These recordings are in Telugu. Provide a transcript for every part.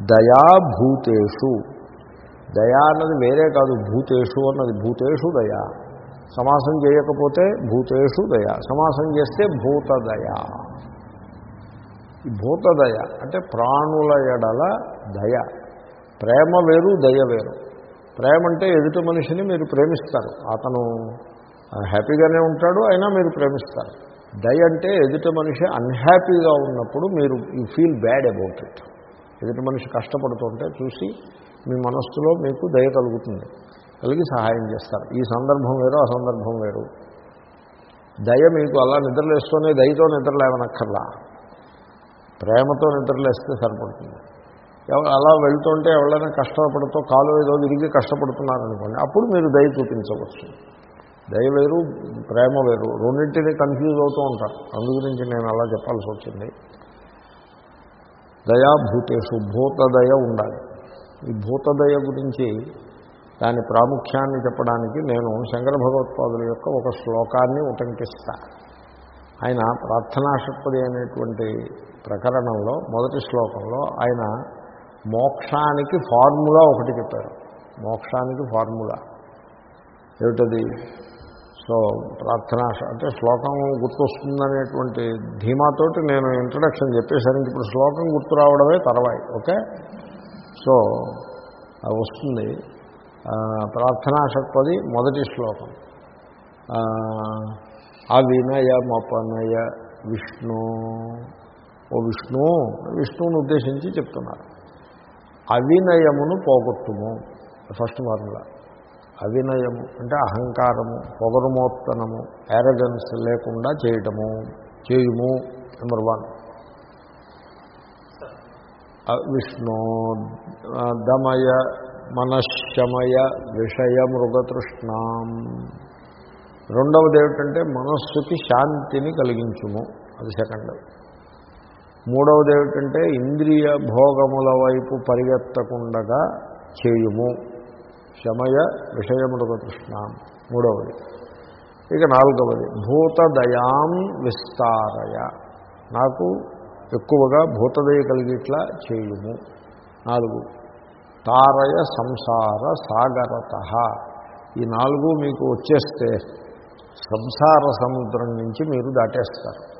దయాభూతేషు. దయా అన్నది వేరే కాదు భూతేషు అన్నది భూతేషు దయా. సమాసం చేయకపోతే భూతేషు దయ. సమాసం చేస్తే భూతదయ. ఈ భూతదయ అంటే ప్రాణుల ఎడల దయ. ప్రేమ వేరు దయ వేరు. ప్రేమ అంటే ఎదుటి మనిషిని మీరు ప్రేమిస్తారు. అతను హ్యాపీగానే ఉంటాడు అయినా మీరు ప్రేమిస్తారు. దయ అంటే ఎదుటి మనిషి అన్హ్యాపీగా ఉన్నప్పుడు మీరు you feel bad about it ఎదుటి మనిషి కష్టపడుతుంటే చూసి మీ మనస్సులో మీకు దయ కలుగుతుంది. కలిగి సహాయం చేస్తారు. ఈ సందర్భం వేరు ఆ సందర్భం వేరు. దయ మీకు అలా నిద్రలేస్తూనే దయతో నిద్రలేవనక్కర్లా. ప్రేమతో నిద్రలేస్తే సరిపడుతుంది. అలా వెళ్తుంటే ఎవరైనా కష్టపడుతూ కాలు ఏదో విరిగి కష్టపడుతున్నారనుకోండి అప్పుడు మీరు దయ చూపించవచ్చు. దయ వేరు ప్రేమ వేరు. రెండింటినీ కన్ఫ్యూజ్ అవుతూ ఉంటారు. అందు గురించి నేను అలా చెప్పాల్సి వచ్చింది. దయాభూతేషు భూతదయ ఉండాలి. ఈ భూతదయ గురించి దాని ప్రాముఖ్యాన్ని చెప్పడానికి నేను శంకర భగవత్పాదుల యొక్క ఒక శ్లోకాన్ని ఉటంకిస్తా. ఆయన ప్రార్థనాషట్పది అనేటువంటి ప్రకరణంలో మొదటి శ్లోకంలో ఆయన మోక్షానికి ఫార్ములా ఒకటి చెప్పారు. మోక్షానికి ఫార్ములా. ఏమిటది? సో ప్రార్థనా అంటే శ్లోకం గుర్తొస్తుందనేటువంటి ధీమాతోటి నేను ఇంట్రడక్షన్ చెప్పేసరికి ఇప్పుడు శ్లోకం గుర్తు రావడమే తర్వాయి ఓకే? సో అది వస్తుంది. ప్రార్థనా షట్పది మొదటి శ్లోకం. ఆ, అవినయమపనయ విష్ణు. ఓ విష్ణు విష్ణువుని ఉద్దేశించి చెప్తున్నారు. అవినయమును పోగొట్టుము. First formula. అవినయము అంటే అహంకారము పొగరుమోత్తనము యారగన్స్ లేకుండా చేయటము చేయుము నెంబర్ వన్ విష్ణు దమయ మనశ్శమయ విషయ మృగతృష్ణాం. రెండవది ఏమిటంటే మనస్సుకి శాంతిని కలిగించుము అది సెకండ్ మూడవది ఏమిటంటే ఇంద్రియ భోగముల వైపు పరిగెత్తకుండగా చేయుము. శమయ విషయములకు కృష్ణ. మూడవది. ఇక నాలుగవది. భూతదయాం విస్తారయ. నాకు ఎక్కువగా భూతదయ కలిగిట్లా చేయుము. నాలుగు. తారయ సంసార సాగరత. ఈ నాలుగు మీకు వచ్చేస్తే సంసార సముద్రం నుంచి మీరు దాటేస్తారు.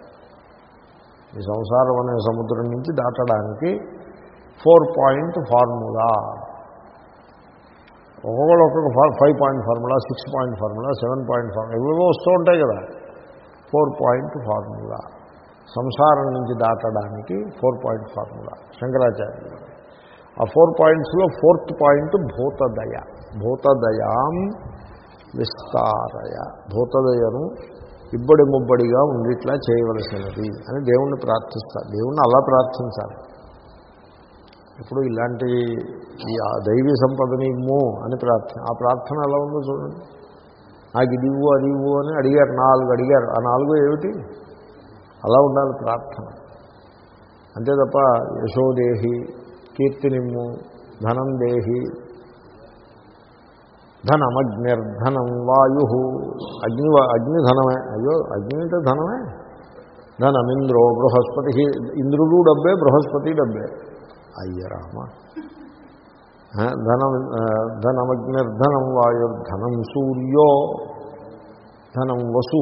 ఈ సంసారం అనే సముద్రం నుంచి దాటడానికి ఫోర్ పాయింట్ ఫార్ములా. ఒక్కొక్కరు ఒక్కొక్క five point formula six point formula seven point formula ఇవేవో వస్తూ ఉంటాయి కదా. ఫోర్ పాయింట్ ఫార్ములా సంసారం నుంచి దాటడానికి ఫోర్ పాయింట్ ఫార్ములా శంకరాచార్యులు. ఆ ఫోర్ పాయింట్స్లో ఫోర్త్ పాయింట్ భూతదయ. భూతదయాం విస్తారయ. భూతదయను ఇబ్బడి ముబ్బడిగా ఉండిట్లా చేయవలసినది అని దేవుణ్ణి ప్రార్థిస్తారు. దేవుణ్ణి అలా ప్రార్థించాలి. ఇప్పుడు ఇలాంటి ఈ దైవీ సంపదని ఇమ్ము అని ప్రార్థన. ఆ ప్రార్థన ఎలా ఉందో చూడండి. నాకు ఇది ఇవ్వు అది ఇవ్వు అని అడిగారు నాలుగు అడిగారు. ఆ నాలుగు ఏమిటి? అలా ఉండాలి ప్రార్థన. అంతే తప్ప యశోదేహి కీర్తినిమ్ము ధనం దేహి ధనమగ్నిర్ధనం వాయు అగ్ని అగ్ని ధనమే. అయ్యో అగ్ని అంటే ధనమే. ధనమింద్రో బృహస్పతి. ఇంద్రుడు డబ్బే బృహస్పతి డబ్బే. అయ్య రామ ధనం ధనమగ్నిర్ధనం వాయుర్ధనం సూర్యో ధనం వసు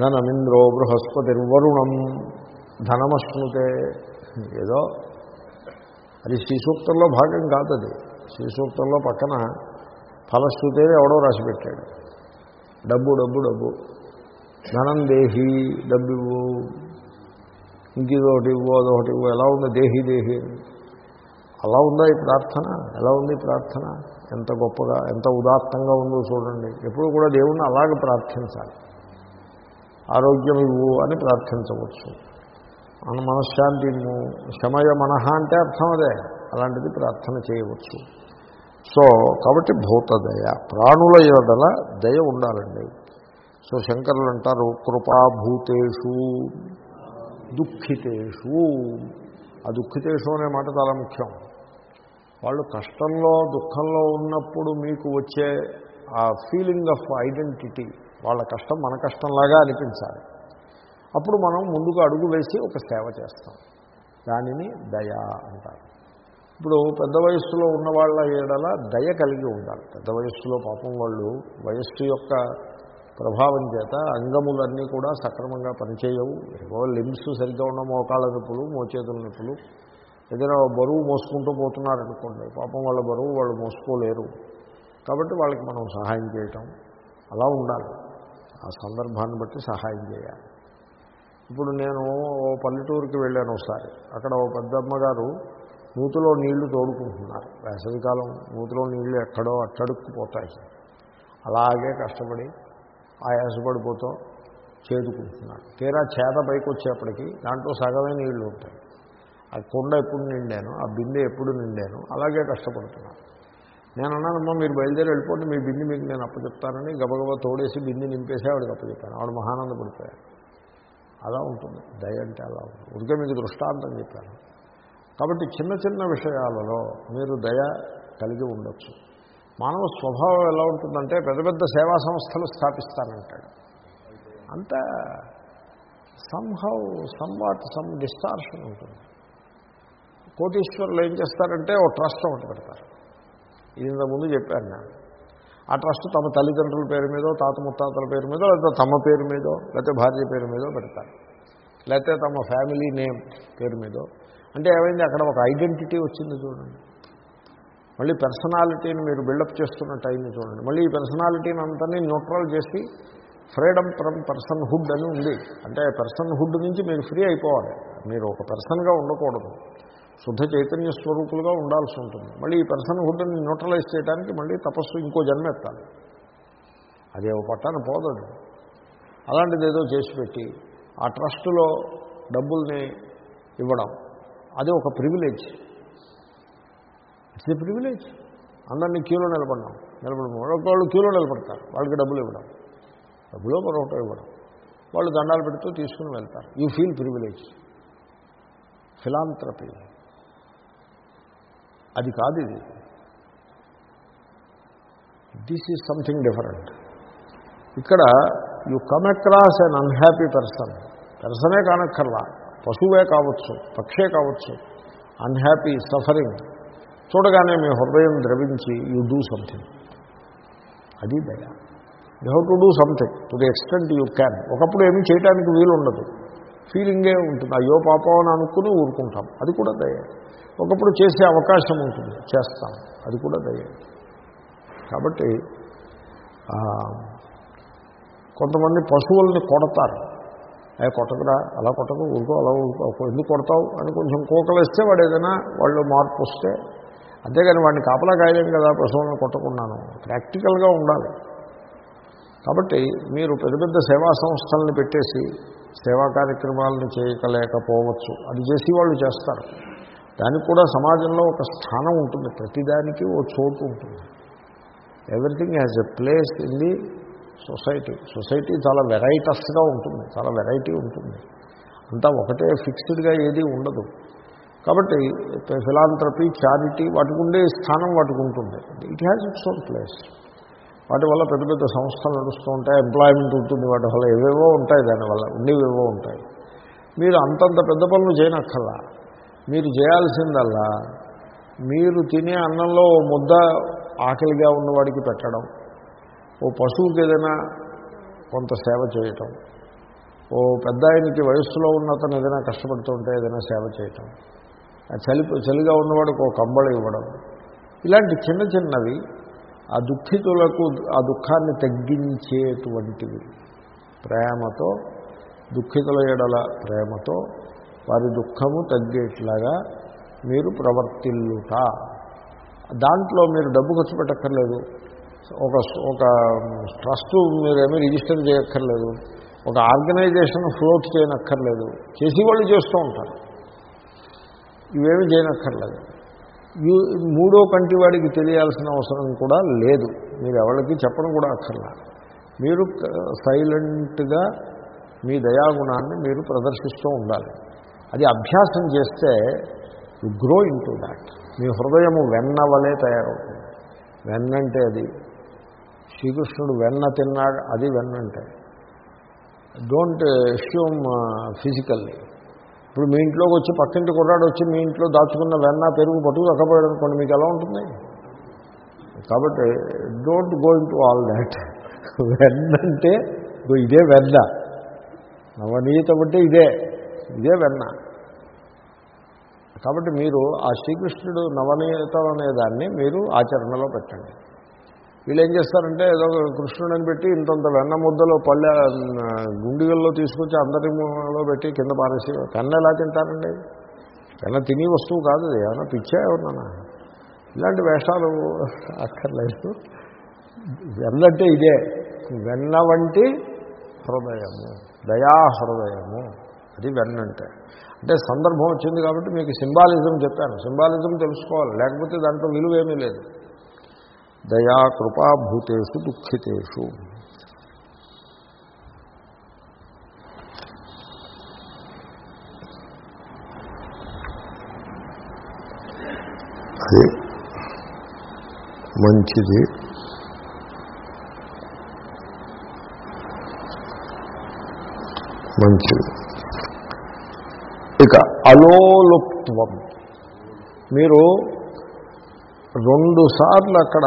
ధనమింద్రో బృహస్పతిర్వరుణం ధనమశ్నుతే. ఏదో అది శ్రీసూక్తంలో భాగం కాదు శ్రీసూక్తంలో పక్కన ఫలశ్రుతే ఎవడో రాసిపెట్టాడు. డబ్బు డబ్బు డబ్బు. ధనం దేహి డబ్బు ఇవ్వు ఇంకిదొకటి ఇవ్వు అదొకటి ఇవ్వు ఎలా ఉంది దేహి దేహి? అలా ఉందా ఈ ప్రార్థన? ఎలా ఉంది ప్రార్థన? ఎంత గొప్పగా ఎంత ఉదాత్తంగా ఉందో చూడండి. ఎప్పుడు కూడా దేవుణ్ణి అలాగే ప్రార్థించాలి. ఆరోగ్యం ఇవ్వు అని ప్రార్థించవచ్చు. మన మనశ్శాంతి ఇమ్ము శమయ మనహ అంటే అర్థం అదే. అలాంటిది ప్రార్థన చేయవచ్చు. సో కాబట్టి భూతదయ. ప్రాణుల యొదల దయ ఉండాలండి. సో శంకరులు అంటారు కృపాభూతేషు. దుఃఖితేషు. ఆ దుఃఖితేషు అనే మాట చాలా ముఖ్యం. వాళ్ళు కష్టంలో దుఃఖంలో ఉన్నప్పుడు మీకు వచ్చే ఆ ఫీలింగ్ ఆఫ్ ఐడెంటిటీ వాళ్ళ కష్టం మన కష్టంలాగా అనిపించాలి. అప్పుడు మనం ముందుకు అడుగు వేసి ఒక సేవ చేస్తాం. దానిని దయా అంటారు. ఇప్పుడు పెద్ద వయస్సులో ఉన్న వాళ్ళ ఏడల దయ కలిగి ఉండాలి. పెద్ద వయస్సులో పాపం వాళ్ళు వయస్సు యొక్క ప్రభావం చేత అంగములన్నీ కూడా సక్రమంగా పనిచేయవు. ఏవో లిమ్స్ సరిగ్గా ఉన్న మోకాళ్ళ నొప్పులు మోచేతుల నొప్పులు. ఏదైనా బరువు మోసుకుంటూ పోతున్నారనుకోండి పాపం వాళ్ళ బరువు వాళ్ళు మోసుకోలేరు. కాబట్టి వాళ్ళకి మనం సహాయం చేయటం అలా ఉండాలి. ఆ సందర్భాన్ని బట్టి సహాయం చేయాలి. ఇప్పుడు నేను ఓ పల్లెటూరుకి వెళ్ళాను ఒకసారి. అక్కడ ఓ పెద్దమ్మగారు నూతిలో నీళ్ళు తోడుకుంటున్నారు. వేసవికాలం నూతిలో నీళ్ళు ఎక్కడో అట్టడుక్కుపోతాయి అలాగే కష్టపడి ఆయాసపడిపోతాం చేదుకుంటున్నాడు. తీరా చేత పైకి వచ్చేప్పటికి దాంట్లో సగమే నీళ్ళు ఉంటాయి. ఆ కొండ ఎప్పుడు నిండాను ఆ బిందె ఎప్పుడు నిండాను అలాగే కష్టపడుతున్నాను నేను అన్నానమ్మా మీరు బయలుదేరి వెళ్ళిపోండి మీ బింది మీకు నేను అప్పచెప్తానని గబగబా తోడేసి బింది నింపేసి ఆవిడకి అప్పచెప్పాను. ఆవిడ మహానందపడిపోయారు. అలా ఉంటుంది. దయ అంటే అలా ఉంటుంది. ఉడికే మీకు దృష్టాంతం చెప్పాను. కాబట్టి చిన్న చిన్న విషయాలలో మీరు దయ కలిగి ఉండొచ్చు. మానవ స్వభావం ఎలా ఉంటుందంటే పెద్ద పెద్ద సేవా సంస్థలు స్థాపిస్తానంటాడు అంత సంహౌ సంవాట్ సమ్ డిస్టార్షన్ ఉంటుంది. కోటీశ్వరులు ఏం చేస్తారంటే ఓ ట్రస్ట్ ఒకటి పెడతారు. ఇది ఇంతకుముందు చెప్పాను నేను. ఆ ట్రస్ట్ తమ తల్లిదండ్రుల పేరు మీదో తాత ముత్తాతల పేరు మీదో లేకపోతే తమ పేరు మీదో లేకపోతే భార్య పేరు మీదో పెడతారు. లేకపోతే తమ ఫ్యామిలీ నేమ్ పేరు మీదో. అంటే ఏమైంది? అక్కడ ఒక ఐడెంటిటీ వచ్చింది చూడండి. మళ్ళీ పర్సనాలిటీని మీరు బిల్డప్ చేస్తున్న టైంని చూడండి. మళ్ళీ ఈ పర్సనాలిటీని అంతని న్యూట్రల్ చేసి ఫ్రీడమ్ ఫ్రమ్ పర్సన్ హుడ్ అని ఉంది. అంటే పర్సన్ హుడ్ నుంచి మీరు ఫ్రీ అయిపోవాలి. మీరు ఒక పర్సన్గా ఉండకూడదు. శుద్ధ చైతన్య స్వరూపులుగా ఉండాల్సి ఉంటుంది. మళ్ళీ ఈ పర్సన్ హుడ్ని న్యూట్రలైజ్ చేయడానికి మళ్ళీ తపస్సు ఇంకో జన్మ ఎత్తాలి. అదే ఒక పట్టాన పోదదు. అలాంటిది ఏదో చేసి పెట్టి ఆ ట్రస్టులో డబ్బుల్ని ఇవ్వడం. అది ఒక ప్రివిలేజ్ ఇట్స్ ఏ ప్రివిలేజ్ అందరినీ క్యూలో నిలబడినాం నిలబడి ఒకళ్ళు క్యూలో నిలబడతారు. వాళ్ళకి డబ్బులు ఇవ్వడం. డబ్బులో మరొకటి ఇవ్వడం. వాళ్ళు దండాలు పెడుతూ తీసుకుని వెళ్తారు. యూ ఫీల్ ప్రివిలేజ్ ఫిలాంథ్రపీ అది కాదు ఇది. దిస్ ఈజ్ సంథింగ్ డిఫరెంట్ ఇక్కడ you come across an unhappy person పర్సనే కానక్కర్లా. పశువే కావచ్చు పక్షే కావచ్చు. అన్హ్యాపీ సఫరింగ్ చూడగానే మీ హృదయం ద్రవించి యు డూ సంథింగ్ అది దయ. You have to do something to the extent you can ఒకప్పుడు ఏమీ చేయడానికి వీలు ఉండదు ఫీలింగే ఉంటుంది. అయ్యో పాపం అని అనుకుని ఊరుకుంటాం. అది కూడా దయ. ఒకప్పుడు చేసే అవకాశం ఉంటుంది. చేస్తాం. అది కూడా దయ. కాబట్టి కొంతమంది పశువుల్ని కొడతారు. అవి కొట్టకురా. అలా కొట్టకు. ఊరుకో అలా ఊరుకో. ఎందుకు కొడతావు? అని కొంచెం కోకలేస్తే వాడు ఏదైనా వాళ్ళు మార్పు వస్తే అంతేగాని వాడిని కాపలా కాయలేం కదా పశువులను కొట్టకున్నాను ప్రాక్టికల్గా ఉండాలి. కాబట్టి మీరు పెద్ద పెద్ద సేవా సంస్థలను పెట్టేసి సేవా కార్యక్రమాలను చేయకలేకపోవచ్చు అది చేసి వాళ్ళు చేస్తారు. దానికి కూడా సమాజంలో ఒక స్థానం ఉంటుంది. ప్రతిదానికి ఓ చోటు ఉంటుంది. Everything has a place in the society society చాలా వెరైటస్గా ఉంటుంది. చాలా వెరైటీ ఉంటుంది. అంతా ఒకటే ఫిక్స్డ్గా ఏది ఉండదు. కాబట్టి ఫిలాంథ్రపీ చారిటీ వాటికి ఉండే స్థానం వాటికి ఉంటుంది it has its own place వాటి వల్ల పెద్ద పెద్ద సంస్థలు నడుస్తూ ఉంటాయి ఎంప్లాయ్మెంట్ ఉంటుంది వాటి వల్ల ఏవేవో ఉంటాయి దానివల్ల ఉండేవేవో ఉంటాయి. మీరు అంతంత పెద్ద పనులు చేయనక్కర్లా. మీరు చేయాల్సిందల్లా మీరు తినే అన్నంలో ఓ ముద్ద ఆకలిగా ఉన్నవాడికి పెట్టడం ఓ పశువుకి ఏదైనా కొంత సేవ చేయటం ఓ పెద్ద ఆయనకి వయస్సులో ఉన్న అతను ఏదైనా కష్టపడుతుంటే ఏదైనా సేవ చేయటం చలి చలిగా ఉన్నవాడికి ఒక కంబళ ఇవ్వడం. ఇలాంటి చిన్న చిన్నవి ఆ దుఃఖితులకు ఆ దుఃఖాన్ని తగ్గించేటువంటివి. ప్రేమతో దుఃఖితుల ఎడల ప్రేమతో వారి దుఃఖము తగ్గేట్లాగా మీరు ప్రవర్తిల్లుట. దాంట్లో మీరు డబ్బు ఖర్చు పెట్టక్కర్లేదు. ఒక ఒక ట్రస్ట్ మీరేమీ రిజిస్టర్ చేయక్కర్లేదు. ఒక ఆర్గనైజేషన్ ఫ్లోట్ చేయనక్కర్లేదు. చేసేవాళ్ళు చేస్తూ ఉంటారు. ఇవేమి చేయనక్కర్లేదు. యూ మూడో కంటి వాడికి తెలియాల్సిన అవసరం కూడా లేదు. మీరు ఎవరికి చెప్పడం కూడా అక్కర్లా. మీరు సైలెంట్గా మీ దయాగుణాన్ని మీరు ప్రదర్శిస్తూ ఉండాలి. అది అభ్యాసం చేస్తే you grow into that. మీ హృదయము వెన్న వలె తయారవుతుంది. వెన్నంటే అది. శ్రీకృష్ణుడు వెన్న తిన్నాడు అది వెన్నంటే. Don't assume physically. ఇప్పుడు మీ ఇంట్లోకి వచ్చి పక్కింటి కుర్రాడు వచ్చి మీ ఇంట్లో దాచుకున్న వెన్న పెరుగు పట్టుకు రక్కపోయాడు అనుకోండి మీకు ఎలా ఉంటుంది? కాబట్టి don't go into all that వెన్న అంటే ఇదే వెన్న. నవనీతం అంటే ఇదే ఇదే వెన్న. కాబట్టి మీరు ఆ శ్రీకృష్ణుడు నవనీతం అనే దాన్ని మీరు ఆచరణలో పెట్టండి. వీళ్ళు ఏం చేస్తారంటే ఏదో కృష్ణుడిని పెట్టి ఇంతంత వెన్న ముద్దలో పల్లె గుండిగల్లో తీసుకొచ్చి అందరిలో పెట్టి కింద పారేసి వెన్న ఎలా తింటారండి? వెన్న తిని వస్తువు కాదు ఏమన్నా ఏమైనా పిచ్చా ఎవరన్నా ఇలాంటి వేషాలు అక్కర్లేదు. వెన్నంటే ఇదే. వెన్న వంటి హృదయము. దయా హృదయము అది వెన్నంటే. అంటే సందర్భం వచ్చింది కాబట్టి మీకు సింబాలిజం చెప్పాను. సింబాలిజం తెలుసుకోవాలి. లేకపోతే దాంట్లో విలువేమీ లేదు. దయా కృపా భూతేషు దుఃఖితేషు అది మంచిది మంచిది ఇక అలోలుప్త్వం మీరు రెండు సార్లు అక్కడ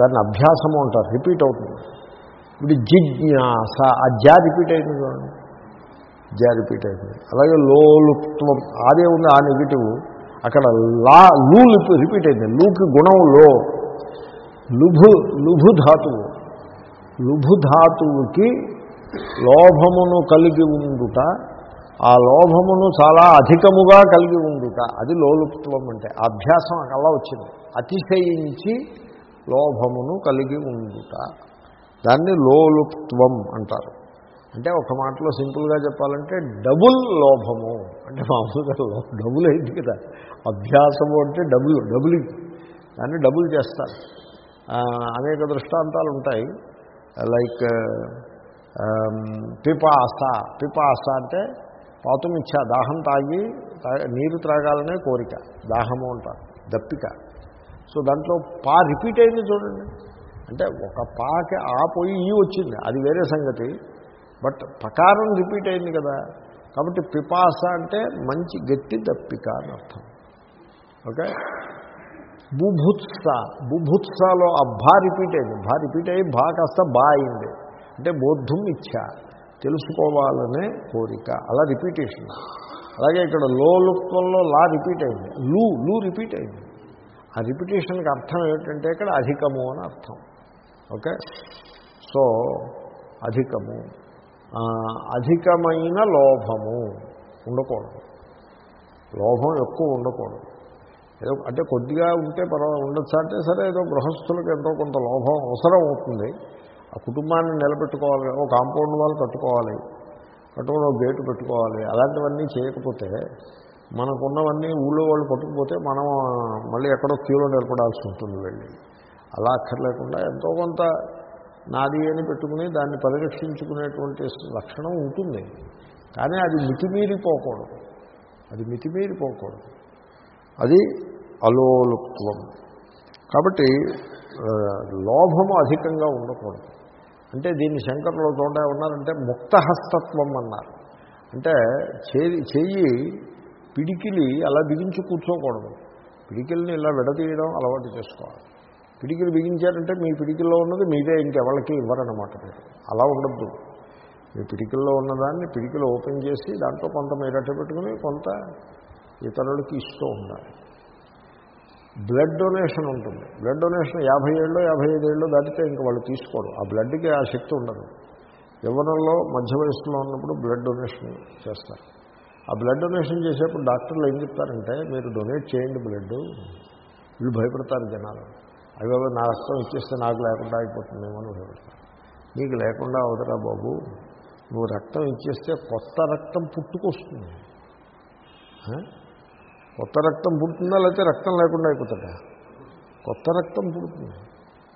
దాన్ని అభ్యాసము అంటారు రిపీట్ అవుతుంది. ఇప్పుడు జిజ్ఞాస ఆ జా రిపీట్ అయింది చూడండి. జా రిపీట్ అయింది. అలాగే లోలుత్వం అదే ఉంది ఆ నెగిటివ్ అక్కడ లా లూ రిపీట్ అయింది. లూకి గుణం లో. లుభు లుభు ధాతువు. లుభు ధాతువుకి లోభమును కలిగి ఉండుట ఆ లోభమును చాలా అధికముగా కలిగి ఉండుట. అది లోలుప్త్వం అంటే అభ్యాసం అలా వచ్చింది. అతిశయించి లోభమును కలిగి ఉండుట. దాన్ని లోలుప్త్వం అంటారు. అంటే ఒక మాటలో సింపుల్గా చెప్పాలంటే డబుల్ లోభము. అంటే మామూలుగా లో డబుల్ అయింది కదా. అభ్యాసము అంటే డబుల్ డబులింగ్. దాన్ని డబుల్ చేస్తారు. అనేక దృష్టాంతాలు ఉంటాయి. లైక్ పిపాస. పిపాస అంటే పాతుమిచ్చ దాహం తాగి నీరు త్రాగాలనే కోరిక. దాహము అంటారు. దప్పిక. సో దాంట్లో పా రిపీట్ అయింది చూడండి. అంటే ఒక పాకి ఆ పోయి ఈ వచ్చింది. అది వేరే సంగతి. బట్ పకారం రిపీట్ అయింది కదా. కాబట్టి పిపాస అంటే మంచి గట్టి దప్పిక అని అర్థం. ఓకే? బుభుత్స. బుభుత్సలో ఆ భా రిపీట్ అయింది. భా రిపీట్ అయ్యి భా కాస్త బా అయింది. అంటే బోద్ధుం ఇచ్చ తెలుసుకోవాలనే కోరిక. అలా రిపీటేషన్. అలాగే ఇక్కడ లోలుత్వంలో లా రిపీట్ అయింది. లూ లూ రిపీట్ అయింది. ఆ రిపిటేషన్కి అర్థం ఏమిటంటే ఇక్కడ అధికము అని అర్థం. ఓకే? సో అధికము. అధికమైన లోభము ఉండకూడదు. లోభం ఎక్కువ ఉండకూడదు. ఏదో అంటే కొద్దిగా ఉంటే పర్వాలేదు. ఉండొచ్చు అంటే సరే ఏదో గృహస్థులకు ఎంతో కొంత లోభం అవసరం అవుతుంది. ఆ కుటుంబాన్ని నిలబెట్టుకోవాలి ఒక కాంపౌండ్ వాళ్ళు కట్టుకోవాలి కట్టుకుని ఒక గేటు పెట్టుకోవాలి అలాంటివన్నీ చేయకపోతే మనకున్నవన్నీ ఊళ్ళో వాళ్ళు పట్టుకుపోతే మనం మళ్ళీ ఎక్కడో క్యూలో నిలబడాల్సి ఉంటుంది వెళ్ళి. అలా అక్కర్లేకుండా ఎంతో కొంత నాది అని పెట్టుకుని దాన్ని పరిరక్షించుకునేటువంటి లక్షణం ఉంటుంది. కానీ అది మితిమీరిపోకూడదు అది మితిమీరిపోకూడదు అది అలోలుత్వం కాబట్టి లోభము అధికంగా ఉండకూడదు. అంటే దీన్ని శంకర్లో చూడ ఉన్నారంటే ముక్తహస్తత్వం అన్నారు. అంటే చేయి చెయ్యి పిడికిలి అలా బిగించి కూర్చోకూడదు. పిడికిల్ని ఇలా విడదీయడం అలవాటు చేసుకోవాలి. పిడికిలు బిగించారంటే మీ పిడికిల్లో ఉన్నది మీదే ఇంకెవరికి ఇవ్వరన్నమాట మీరు. అలా ఉండద్దు. మీ పిడికిల్లో ఉన్నదాన్ని పిడికిలు ఓపెన్ చేసి దాంట్లో కొంత మీరట్ట పెట్టుకుని కొంత ఇతరులకి ఇస్తూ ఉండాలి. బ్లడ్ డొనేషన్ ఉంటుంది. బ్లడ్ డొనేషన్ యాభై ఏళ్ళు యాభై ఐదు ఏళ్ళు దాటితే ఇంక వాళ్ళు తీసుకోరు. ఆ బ్లడ్కి ఆ శక్తి ఉండదు. యవ్వనంలో మధ్య వయసులో ఉన్నప్పుడు బ్లడ్ డొనేషన్ చేస్తారు. ఆ బ్లడ్ డొనేషన్ చేసేప్పుడు డాక్టర్లు ఏం చెప్తారంటే మీరు డొనేట్ చేయండి బ్లడ్. వీళ్ళు భయపడతారు జనాలు. అవి నా రక్తం ఇచ్చేస్తే నాకు లేకుండా అయిపోతుందేమో అని భయపడతారు. నీకు లేకుండా అవుదరా బాబు. నువ్వు రక్తం ఇచ్చేస్తే కొత్త రక్తం పుట్టుకొస్తుంది. కొత్త రక్తం పుడుతుందా లేకపోతే రక్తం లేకుండా అయిపోతుందా? కొత్త రక్తం పుడుతుంది.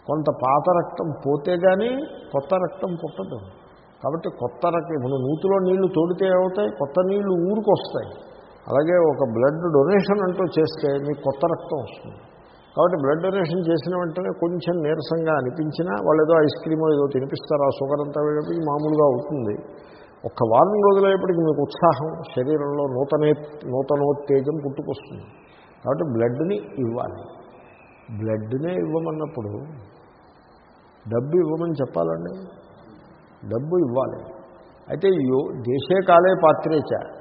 కొంత పాత రక్తం పోతే కానీ కొత్త రక్తం పుట్టదు. కాబట్టి కొత్త రక్తం ఇప్పుడు నూతిలో నీళ్ళు తోడితే అవుతాయి కొత్త నీళ్ళు ఊరికొస్తాయి. అలాగే ఒక బ్లడ్ డొనేషన్ అంటూ చేస్తే మీకు కొత్త రక్తం వస్తుంది. కాబట్టి బ్లడ్ డొనేషన్ చేసిన వెంటనే కొంచెం నీరసంగా అనిపించినా వాళ్ళు ఏదో ఐస్ క్రీమ్ ఏదో తినిపిస్తారు? ఆ షుగర్ అంతా మామూలుగా అవుతుంది. ఒక్క వారం రోజులైనప్పటికీ మీకు ఉత్సాహం శరీరంలో నూతనే నూతనోత్తేజం పుట్టుకొస్తుంది. కాబట్టి బ్లడ్ని ఇవ్వాలి. బ్లడ్నే ఇవ్వమన్నప్పుడు డబ్బు ఇవ్వమని చెప్పాలండి? డబ్బు ఇవ్వాలి. అయితే యో దేశే కాలే పాత్రేచ.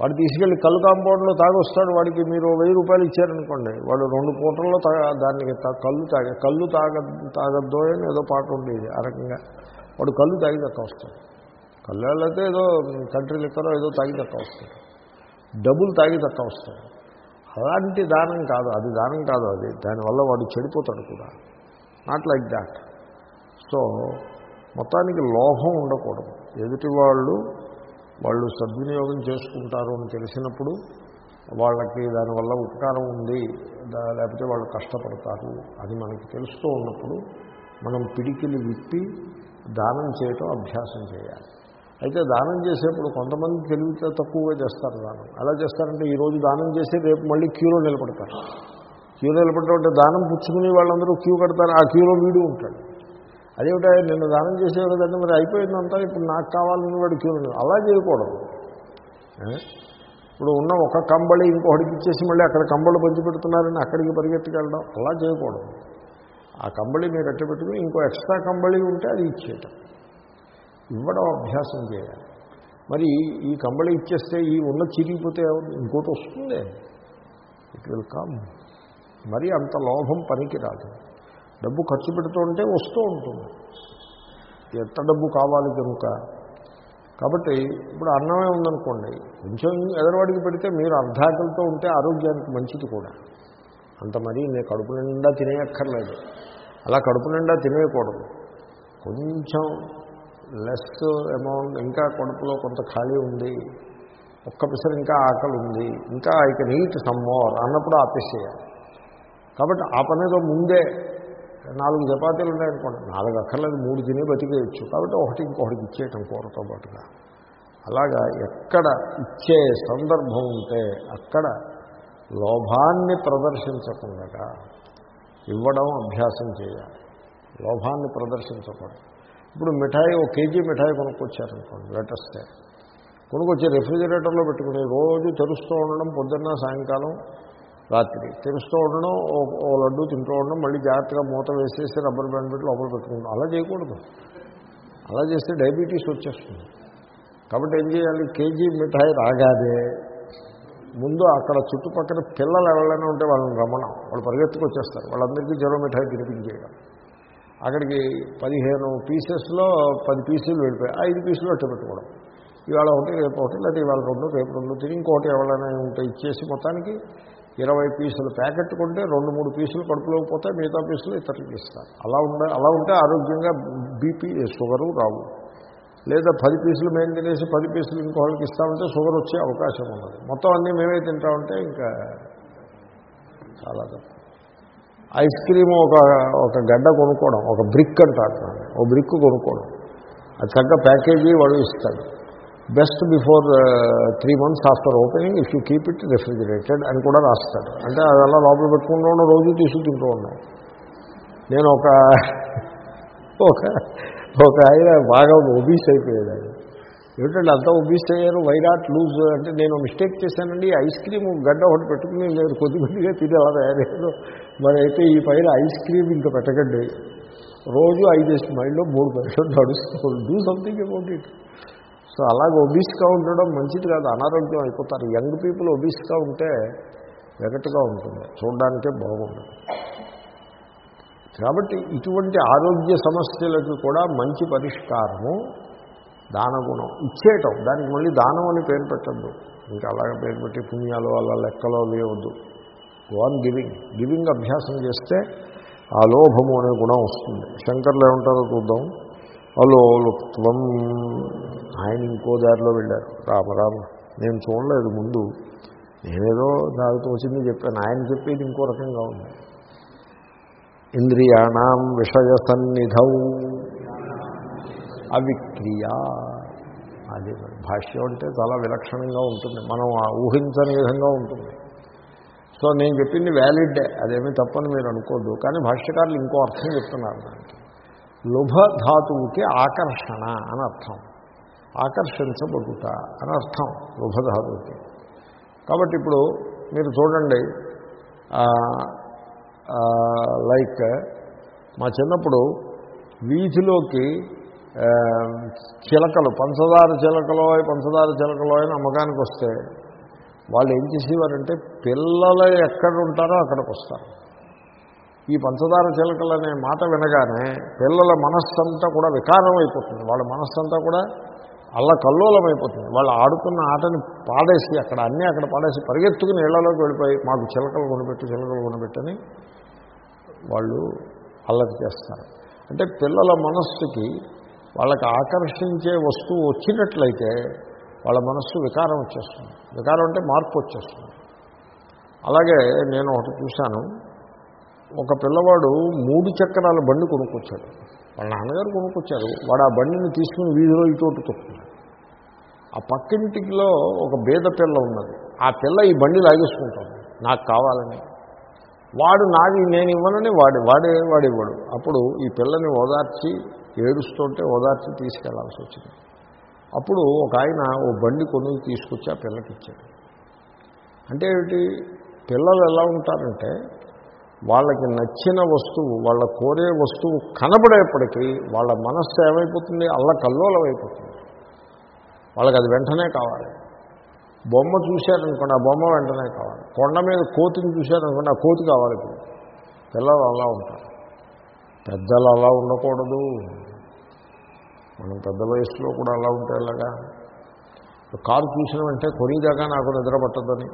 వాడు తీసుకెళ్ళి కళ్ళు కాంపౌండ్లో తాగొస్తాడు వాడికి మీరు వెయ్యి రూపాయలు ఇచ్చారనుకోండి వాడు రెండు పూటల్లో తాగ దానికి కళ్ళు తాగ కళ్ళు తాగ తాగద్దో అని ఏదో పాట ఉండేది ఆ రకంగా. వాడు కళ్ళు తాగి తక్కువ వస్తాడు. కళ్ళు అయితే ఏదో కంట్రీ లెక్కలో ఏదో తాగి తక్కువ వస్తాడు డబ్బులు తాగి తక్కువ వస్తాడు అలాంటి దానం కాదు అది దానం కాదు అది. దానివల్ల వాడు చెడిపోతాడు కూడా. నాట్ లైక్ దాట్ సో మొత్తానికి లోభం ఉండకూడదు. ఎదుటి వాళ్ళు వాళ్ళు సద్వినియోగం చేసుకుంటారు అని తెలిసినప్పుడు వాళ్ళకి దానివల్ల ఉపకారం ఉంది లేకపోతే వాళ్ళు కష్టపడతారు అని మనకి తెలుస్తూ ఉన్నప్పుడు మనం పిడికిలు విప్పి దానం చేయటం అభ్యాసం చేయాలి. అయితే దానం చేసేప్పుడు కొంతమంది తెలివితే తక్కువగా చేస్తారు దానం. ఎలా చేస్తారంటే ఈరోజు దానం చేసి రేపు మళ్ళీ క్యూలో నిలబడతారు. క్యూలో నిలబడటం అంటే దానం పుచ్చుకుని వాళ్ళందరూ క్యూ కడతారు ఆ క్యూలో వీడు ఉంటాడు. అదేమిటా? నిన్ను దానం చేసే కదంటే మరి అయిపోయిందంతా ఇప్పుడు నాకు కావాలని వాడు క్యూ అలా చేయకూడదు. ఇప్పుడు ఉన్న ఒక కంబళి ఇంకొకటికి ఇచ్చేసి మళ్ళీ అక్కడ కంబళ్ళు పంచి పెడుతున్నారని అక్కడికి పరిగెత్తుకెళ్ళడం అలా చేయకూడదు. ఆ కంబళి మీరు అట్టు పెట్టుకుని ఇంకో ఎక్స్ట్రా కంబళి ఉంటే అది ఇచ్చేయటం. ఇవ్వడం అభ్యాసం చేయాలి. మరి ఈ కంబళి ఇచ్చేస్తే ఈ ఉన్న చిరిగిపోతే ఇంకోటి వస్తుంది. ఇట్ విల్ కమ్ మరి అంత లోభం పనికిరాదు. డబ్బు ఖర్చు పెడుతూ ఉంటే వస్తూ ఉంటుంది. ఎంత డబ్బు కావాలి కనుక? కాబట్టి ఇప్పుడు అన్నమే ఉందనుకోండి. కొంచెం ఎదరవాడికి పెడితే మీరు అర్ధాకలతో ఉంటే ఆరోగ్యానికి మంచిది కూడా. అంత మరీ నేను కడుపు నిండా తినేయక్కర్లేదు. అలా కడుపు నిండా తినేయకూడదు. కొంచెం లెస్ అమౌంట్ ఇంకా కడుపులో కొంత ఖాళీ ఉంది. ఒక్క పిసరు ఇంకా ఆకలి ఉంది. ఇంకా ఇక నీట్ సమ్మోర్ అన్నప్పుడు ఆపేసేయాలి. కాబట్టి ఆ పనేదో ముందే నాలుగు చపాతీలు ఉన్నాయనుకోండి. నాలుగు అక్కర్లేదు మూడు తినే బతికేయచ్చు. కాబట్టి ఒకటి ఇంకొకటికి ఇచ్చేయటం కూరతో పాటుగా. అలాగా ఎక్కడ ఇచ్చే సందర్భం ఉంటే అక్కడ లోభాన్ని ప్రదర్శించకుండా ఇవ్వడం అభ్యాసం చేయాలి. లోభాన్ని ప్రదర్శించకూడదు. ఇప్పుడు మిఠాయి ఒక కేజీ మిఠాయి కొనుక్కొచ్చారనుకోండి లేటెస్టే కొనుక్కొచ్చి రెఫ్రిజిరేటర్లో పెట్టుకుని రోజు తెరుస్తూ ఉండడం పొద్దున్న సాయంకాలం రాత్రి. తెరుస్తూ ఉండడం ఓ- ఓ లడ్డు తింటూ ఉండడం మళ్ళీ జాగ్రత్తగా మూత వేసేసి రబ్బర్ బ్యాండ్ పెట్టి లోపల పెట్టుకుంటాం. అలా చేయకూడదు. అలా చేస్తే డయాబెటీస్ వచ్చేస్తుంది. కాబట్టి ఏం చేయాలి? కేజీ మిఠాయి రాగాదే ముందు అక్కడ చుట్టుపక్కల పిల్లలు ఎవరైనా ఉంటే వాళ్ళని రమణం వాళ్ళు పరిగెత్తుకు వచ్చేస్తారు వాళ్ళందరికీ జ్వరం మిఠాయి తినిపించేయడం. అక్కడికి పదిహేను పీసెస్లో పది పీసులు వెళ్ళిపోయాయి. ఐదు పీసులు అట్టు పెట్టుకోవడం. ఇవాళ ఒకటి రేపు ఒకటి లేదా ఇవాళ రెండు రేపు రెండు తిని ఇంకోటి ఎవరైనా ఉంటే ఇచ్చేసి మొత్తానికి ఇరవై పీసులు ప్యాకెట్ కొంటే రెండు మూడు పీసులు కడుపులోకి పోతే మిగతా పీసులు ఇతరులకు ఇస్తారు. అలా ఉండ అలా ఉంటే ఆరోగ్యంగా బీపీ షుగరు రావు. లేదా పది పీసులు మేము తినేసి పది పీసులు ఇంకోళ్ళకి ఇస్తామంటే షుగర్ వచ్చే అవకాశం ఉన్నది. మొత్తం అన్నీ మేమే తింటామంటే ఇంకా చాలా తప్పు. ఐస్ క్రీమ్ ఒక ఒక గడ్డ కొనుక్కోవడం ఒక బ్రిక్ అంటారు దాన్ని. ఒక బ్రిక్ కొనుక్కోవడం. అది చక్కగా ప్యాకేజీ వాడు ఇస్తాడు best before three months after opening if you keep it refrigerated అని కూడా రాస్తాడు అంటే అది అలా లోపల పెట్టుకుంటూ ఉండడం రోజు తీసి తింటూ ఉన్నాం. నేను ఒక ఒక ఒక ఆయన బాగా ఒబీస్ అయిపోయాడు ఏమిటండి అంతా ఒబీస్ అయ్యారు వైరాట్ లూజ్ అంటే నేను మిస్టేక్ చేశానండి. ఐస్ క్రీమ్ గడ్డ ఒకటి పెట్టుకుని నేను కొద్ది కొద్దిగా తిని అలా తయారయ్యారు మరి అయితే ఈ పైన ఐస్ క్రీమ్ ఇంకా పెట్టకండి. రోజు ఐదేసి మైండ్లో మూడు పర్సెంట్ నడుస్తుంది. Do something about it so అలాగే ఒబీస్గా ఉండడం మంచిది కాదు. అనారోగ్యం అయిపోతారు. యంగ్ పీపుల్ ఒబీస్గా ఉంటే వెగటుగా ఉంటుంది. చూడడానికే బాగుండదు. కాబట్టి ఇటువంటి ఆరోగ్య సమస్యలకు కూడా మంచి పరిష్కారము దానగుణం. ఇచ్చేయటం. దానికి మళ్ళీ దానం అని పేరు పెట్టద్దు. ఇంకా అలాగే పేరు పెట్టి పుణ్యాలు అలా లెక్కలో లేవద్దు గోన్ గివింగ్ గివింగ్ అభ్యాసం చేస్తే ఆ లోభము అనే గుణం వస్తుంది. శంకర్లు ఏమంటారో చూద్దాం. అలోలుప్త్వం. ఆయన ఇంకో దారిలో వెళ్ళారు. రామ రామ. నేను చూడలేదు ముందు. నేనేదో నాకు వచ్చింది చెప్పాను. ఆయన చెప్పేది ఇంకో రకంగా ఉంది. ఇంద్రియాణం విషయ సన్నిధౌ అవిక్రియ. అది భాష్యం అంటే చాలా విలక్షణంగా ఉంటుంది. మనం ఆ ఊహించని విధంగా ఉంటుంది. సో నేను చెప్పింది వ్యాలిడ్డే అదేమీ తప్పని మీరు అనుకోద్దు. కానీ భాష్యకారులు ఇంకో అర్థం చెప్తున్నారు దానికి. లుభ ధాతువుకి ఆకర్షణ అని అర్థం. ఆకర్షించబడుట అని అర్థం లుభ ధాతువుకి. కాబట్టి ఇప్పుడు మీరు చూడండి. లైక్ మా చిన్నప్పుడు వీధిలోకి చిలకలు పంచదార చిలకలో పంచదార చిలకలో అని అమ్మకానికి వస్తే వాళ్ళు ఏం చేసేవారంటే పిల్లలు ఎక్కడ ఉంటారో అక్కడికి వస్తారు. ఈ పంచదార చిలకలు అనే మాట వినగానే పిల్లల మనస్సంతా కూడా వికారం అయిపోతుంది వాళ్ళ మనస్సంతా కూడా అల్ల కల్లోలం అయిపోతుంది వాళ్ళు ఆడుతున్న ఆటని పాడేసి అక్కడ అన్నీ అక్కడ పాడేసి పరిగెత్తుకుని ఇళ్ళలోకి వెళ్ళిపోయి మాకు చిలకలు కొనిపెట్టి చిలకలు కొనిపెట్టని వాళ్ళు అల్లరి చేస్తారు. అంటే పిల్లల మనస్సుకి వాళ్ళకి ఆకర్షించే వస్తువు వచ్చినట్లయితే వాళ్ళ మనస్సు వికారం వచ్చేస్తుంది. వికారం అంటే మార్పు వచ్చేస్తుంది. అలాగే నేను ఒకటి చూశాను. ఒక పిల్లవాడు మూడు చక్రాల బండి కొనుక్కొచ్చాడు. వాళ్ళ నాన్నగారు కొనుక్కొచ్చారు. వాడు ఆ బండిని తీసుకుని వీధిలో ఇటు తొక్కున్నాడు ఆ పక్కింటిలో ఒక బేద పిల్ల ఉన్నది. ఆ పిల్ల ఈ బండి లాగేసుకుంటుంది. నాకు కావాలని వాడు నాది నేను ఇవ్వనని వాడి వాడే వాడు ఇవ్వడు. అప్పుడు ఈ పిల్లని ఓదార్చి ఏడుస్తుంటే ఓదార్చి తీసుకెళ్ళాల్సి వచ్చింది. అప్పుడు ఒక ఆయన ఓ బండి కొనుక్కు తీసుకొచ్చి ఆ పిల్లకి ఇచ్చాడు. అంటే ఏమిటి పిల్లలు ఎలా ఉంటారంటే వాళ్ళకి నచ్చిన వస్తువు వాళ్ళ కోరే వస్తువు కనబడేప్పటికీ వాళ్ళ మనస్సు ఏమైపోతుంది? అల్ల కల్లోలం అయిపోతుంది వాళ్ళకి అది వెంటనే కావాలి. బొమ్మ చూశారనుకోండి ఆ బొమ్మ వెంటనే కావాలి. కొండ మీద కోతిని చూశారనుకోండి ఆ కోతి కావాలి ఇప్పుడు. పిల్లలు అలా ఉంటారు. పెద్దలు అలా ఉండకూడదు. మనం పెద్ద వయసులో కూడా అలా ఉంటే ఎలాగా? కారు చూసిన వెంటనే కొనిదాకా నాకు నిద్ర పట్టదని.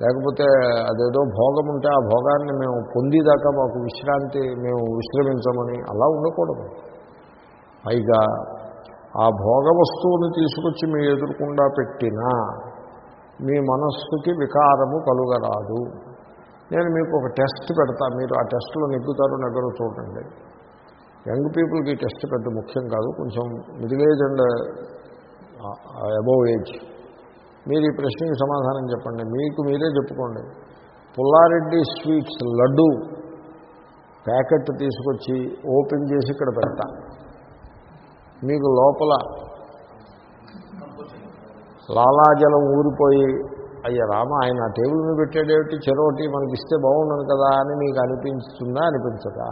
లేకపోతే అదేదో భోగం ఉంటే ఆ భోగాన్ని మేము పొందేదాకా మాకు విశ్రాంతి మేము విశ్రమించమని అలా ఉండకూడదు. పైగా ఆ భోగ వస్తువుని తీసుకొచ్చి మీ ఎదురుకుండా పెట్టినా మీ మనస్సుకి వికారము కలుగరాదు. నేను మీకు ఒక టెస్ట్ పెడతా మీరు ఆ టెస్ట్లో నెగ్గుతారు నెగ్గరు చూడండి. యంగ్ పీపుల్కి ఈ టెస్ట్ పెద్ద ముఖ్యం కాదు కొంచెం middle age and above age. మీరు ఈ ప్రశ్నకి సమాధానం చెప్పండి మీకు మీరే చెప్పుకోండి. పుల్లారెడ్డి స్వీట్స్ లడ్డు ప్యాకెట్ తీసుకొచ్చి ఓపెన్ చేసి ఇక్కడ పెడతా. మీకు లోపల లాలాజలం ఊరిపోయి అయ్యా రామ ఆయన ఆ టేబుల్ మీద చెరోటి మనకి ఇస్తే బాగుండదు కదా అని మీకు అనిపించుతుందా? అనిపించదా?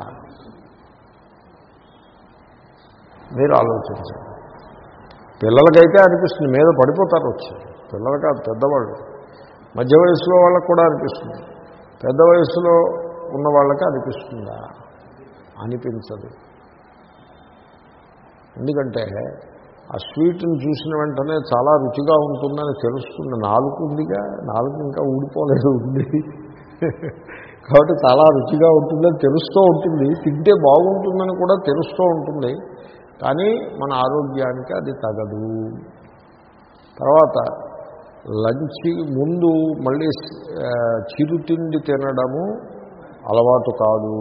మీరు ఆలోచించండి. పిల్లలకైతే అనిపిస్తుంది మీద పడిపోతారు వచ్చి. పిల్లలకి అది పెద్దవాళ్ళు. మధ్య వయసులో వాళ్ళకు కూడా అనిపిస్తుంది. పెద్ద వయసులో ఉన్న వాళ్ళకి అనిపిస్తుందా? అనిపించదు. ఎందుకంటే ఆ స్వీట్ని చూసిన వెంటనే చాలా రుచిగా ఉంటుందని తెలుస్తుంది. నాలుగు ఉందిగా నాలుగు ఇంకా ఊడిపోలేదు ఉంది. కాబట్టి చాలా రుచిగా ఉంటుందని తెలుస్తూ ఉంటుంది. తింటే బాగుంటుందని కూడా తెలుస్తూ ఉంటుంది. కానీ మన ఆరోగ్యానికి అది తగదు. తర్వాత లంచ్ ముందు మళ్ళీ చిరుతిండి తినడము అలవాటు కాదు.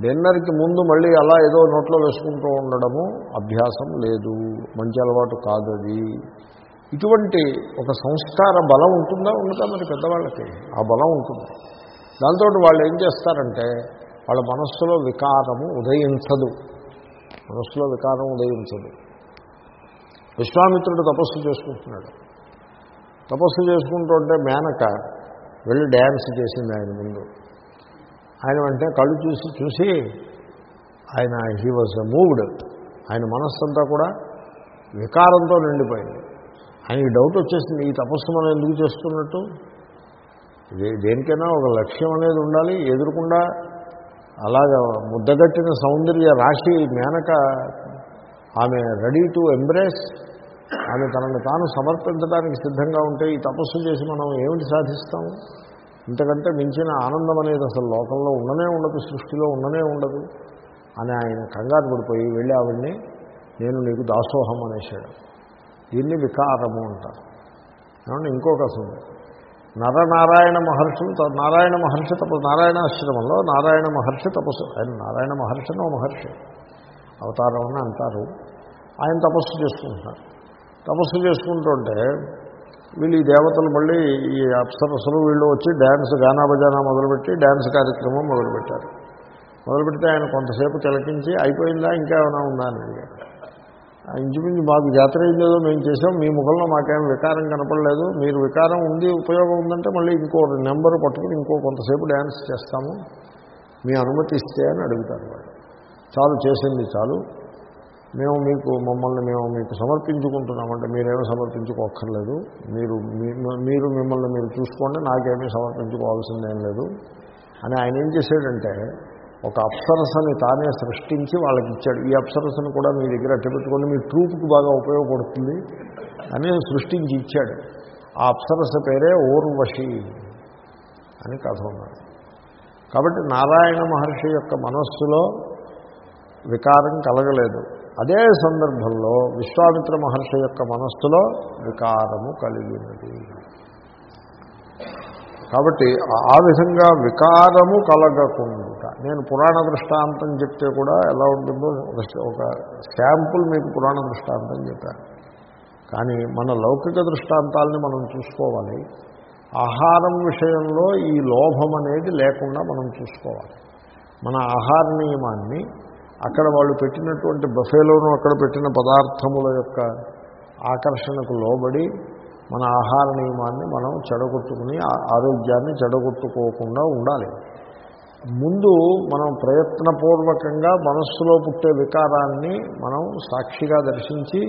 డిన్నర్కి ముందు మళ్ళీ అలా ఏదో నోట్లో వేసుకుంటూ ఉండడము అభ్యాసం లేదు. మంచి అలవాటు కాదది. ఇటువంటి ఒక సంస్కార బలం ఉంటుందా? ఉండదా మరి పెద్దవాళ్ళకి? ఆ బలం ఉంటుంది. దాంతో వాళ్ళు ఏం చేస్తారంటే వాళ్ళ మనస్సులో వికారము ఉదయించదు. మనస్సులో వికారం ఉదయించదు. విశ్వామిత్రుడు తపస్సు చేసుకుంటున్నాడు. తపస్సు చేసుకుంటుంటే మేనక వెళ్ళి డ్యాన్స్ చేసింది ఆయన ముందు. ఆయన వెంటనే కళ్ళు చూసి చూసి ఆయన హీ వాజ్ మూవ్డ్ ఆయన మనస్సంతా కూడా వికారంతో నిండిపోయింది. ఆయనకి డౌట్ వచ్చేసింది ఈ తపస్సు మనం ఎందుకు చేస్తున్నట్టు? దేనికైనా ఒక లక్ష్యం అనేది ఉండాలి. ఎదురుకుండా అలాగా ముద్దగట్టిన సౌందర్య రాశి మేనక ఆమె రెడీ టు ఎంబ్రేస్ ఆమె తనను తాను సమర్పించడానికి సిద్ధంగా ఉంటే ఈ తపస్సు చేసి మనం ఏమిటి సాధిస్తాము? ఇంతకంటే మించిన ఆనందం అనేది అసలు లోకంలో ఉండనే ఉండదు సృష్టిలో ఉండనే ఉండదు అని ఆయన కంగారు పడిపోయి వెళ్ళి ఆవిడ్ని నేను నీకు దాసోహం అనేసాడు దీన్ని వికారము అంటారు. ఏమంటే ఇంకొక అసలు నరనారాయణ మహర్షులు త- నారాయణ మహర్షి తపస్సు నారాయణాశ్రమంలో నారాయణ మహర్షి తపస్సు ఆయన నారాయణ మహర్షినో మహర్షి అవతారం అని అంటారు. ఆయన తపస్సు చేసుకుంటున్నారు. తపస్సు చేసుకుంటుంటే వీళ్ళు ఈ దేవతలు మళ్ళీ ఈ అప్సరసలు వీళ్ళు వచ్చి డ్యాన్స్ గానా బజానా మొదలుపెట్టి డ్యాన్స్ కార్యక్రమం మొదలుపెట్టారు. మొదలుపెడితే ఆయన కొంతసేపు తిలకించి అయిపోయిందా ఇంకా ఏమైనా ఉందా అని ఆ ఇంచుమించు మాకు జాతర అయిందేదో మేము చేసాం మీ ముఖంలో మాకేం వికారం కనపడలేదు మీరు వికారం ఉంది ఉపయోగం ఉందంటే మళ్ళీ ఇంకో నెంబర్ పట్టుకుని ఇంకో కొంతసేపు డ్యాన్స్ చేస్తాము మీ అనుమతి ఇస్తే అని అడుగుతారు వాళ్ళు. చాలు చేసింది చాలు మేము మీకు మమ్మల్ని మేము మీకు సమర్పించుకుంటున్నామంటే మీరేమీ సమర్పించుకోక్కర్లేదు. మీరు మీ- మీరు మిమ్మల్ని మీరు చూసుకోండి నాకేమీ సమర్పించుకోవాల్సిందేం లేదు. అని ఆయన ఏం చేశాడంటే ఒక అప్సరసని తానే సృష్టించి వాళ్ళకి ఇచ్చాడు ఈ అప్సరసను కూడా మీ దగ్గర అట్టబెట్టుకోండి మీ ట్రూప్కి బాగా ఉపయోగపడుతుంది అని సృష్టించి ఇచ్చాడు. ఆ అప్సరస పేరే ఓర్వశి అని కథ ఉన్నది. కాబట్టి నారాయణ మహర్షి యొక్క మనస్సులో వికారం కలగలేదు. అదే సందర్భంలో విశ్వామిత్ర మహర్షి యొక్క మనస్సులో వికారము కలిగినది. కాబట్టి ఆ- విధంగా వికారము కలగకుండా నేను పురాణ దృష్టాంతం చెప్తే కూడా ఎలా ఉంటుందో ఒక- ఒక శాంపుల్ మీకు పురాణ దృష్టాంతం చెప్పాను. కానీ మన లౌకిక దృష్టాంతాలని మనం చూసుకోవాలి. ఆహారం విషయంలో ఈ లోభం అనేది లేకుండా మనం చూసుకోవాలి. మన ఆహార నియమాన్ని అక్కడ వాళ్ళు పెట్టినటువంటి బఫేలోనూ అక్కడ పెట్టిన పదార్థముల యొక్క ఆకర్షణకు లోబడి మన ఆహార నియమాన్ని మనం చెడగొట్టుకుని ఆ- ఆరోగ్యాన్ని చెడగొట్టుకోకుండా ఉండాలి. ముందు మనం ప్రయత్నపూర్వకంగా మనస్సులో పుట్టే వికారాన్ని మనం సాక్షిగా దర్శించి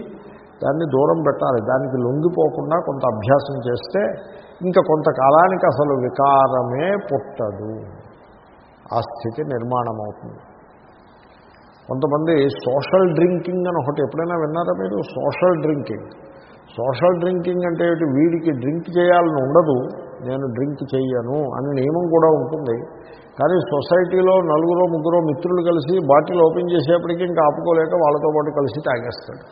దాన్ని దూరం పెట్టాలి. దానికి లొంగిపోకుండా కొంత అభ్యాసం చేస్తే ఇంకా కొంతకాలానికి అసలు వికారమే పుట్టదు. ఆ స్థితి నిర్మాణం అవుతుంది కొంతమంది సోషల్ డ్రింకింగ్ అని ఒకటి ఎప్పుడైనా విన్నారా మీరు? Social drinking. సోషల్ డ్రింకింగ్ అంటే వీడికి డ్రింక్ చేయాలని ఉండదు నేను డ్రింక్ చేయను అని నియమం కూడా ఉంటుంది. కానీ సొసైటీలో నలుగురో ముగ్గురో మిత్రులు కలిసి బాటిల్ ఓపెన్ చేసేప్పటికీ ఇంకా ఆపుకోలేక వాళ్ళతో పాటు కలిసి తాగేస్తాడు.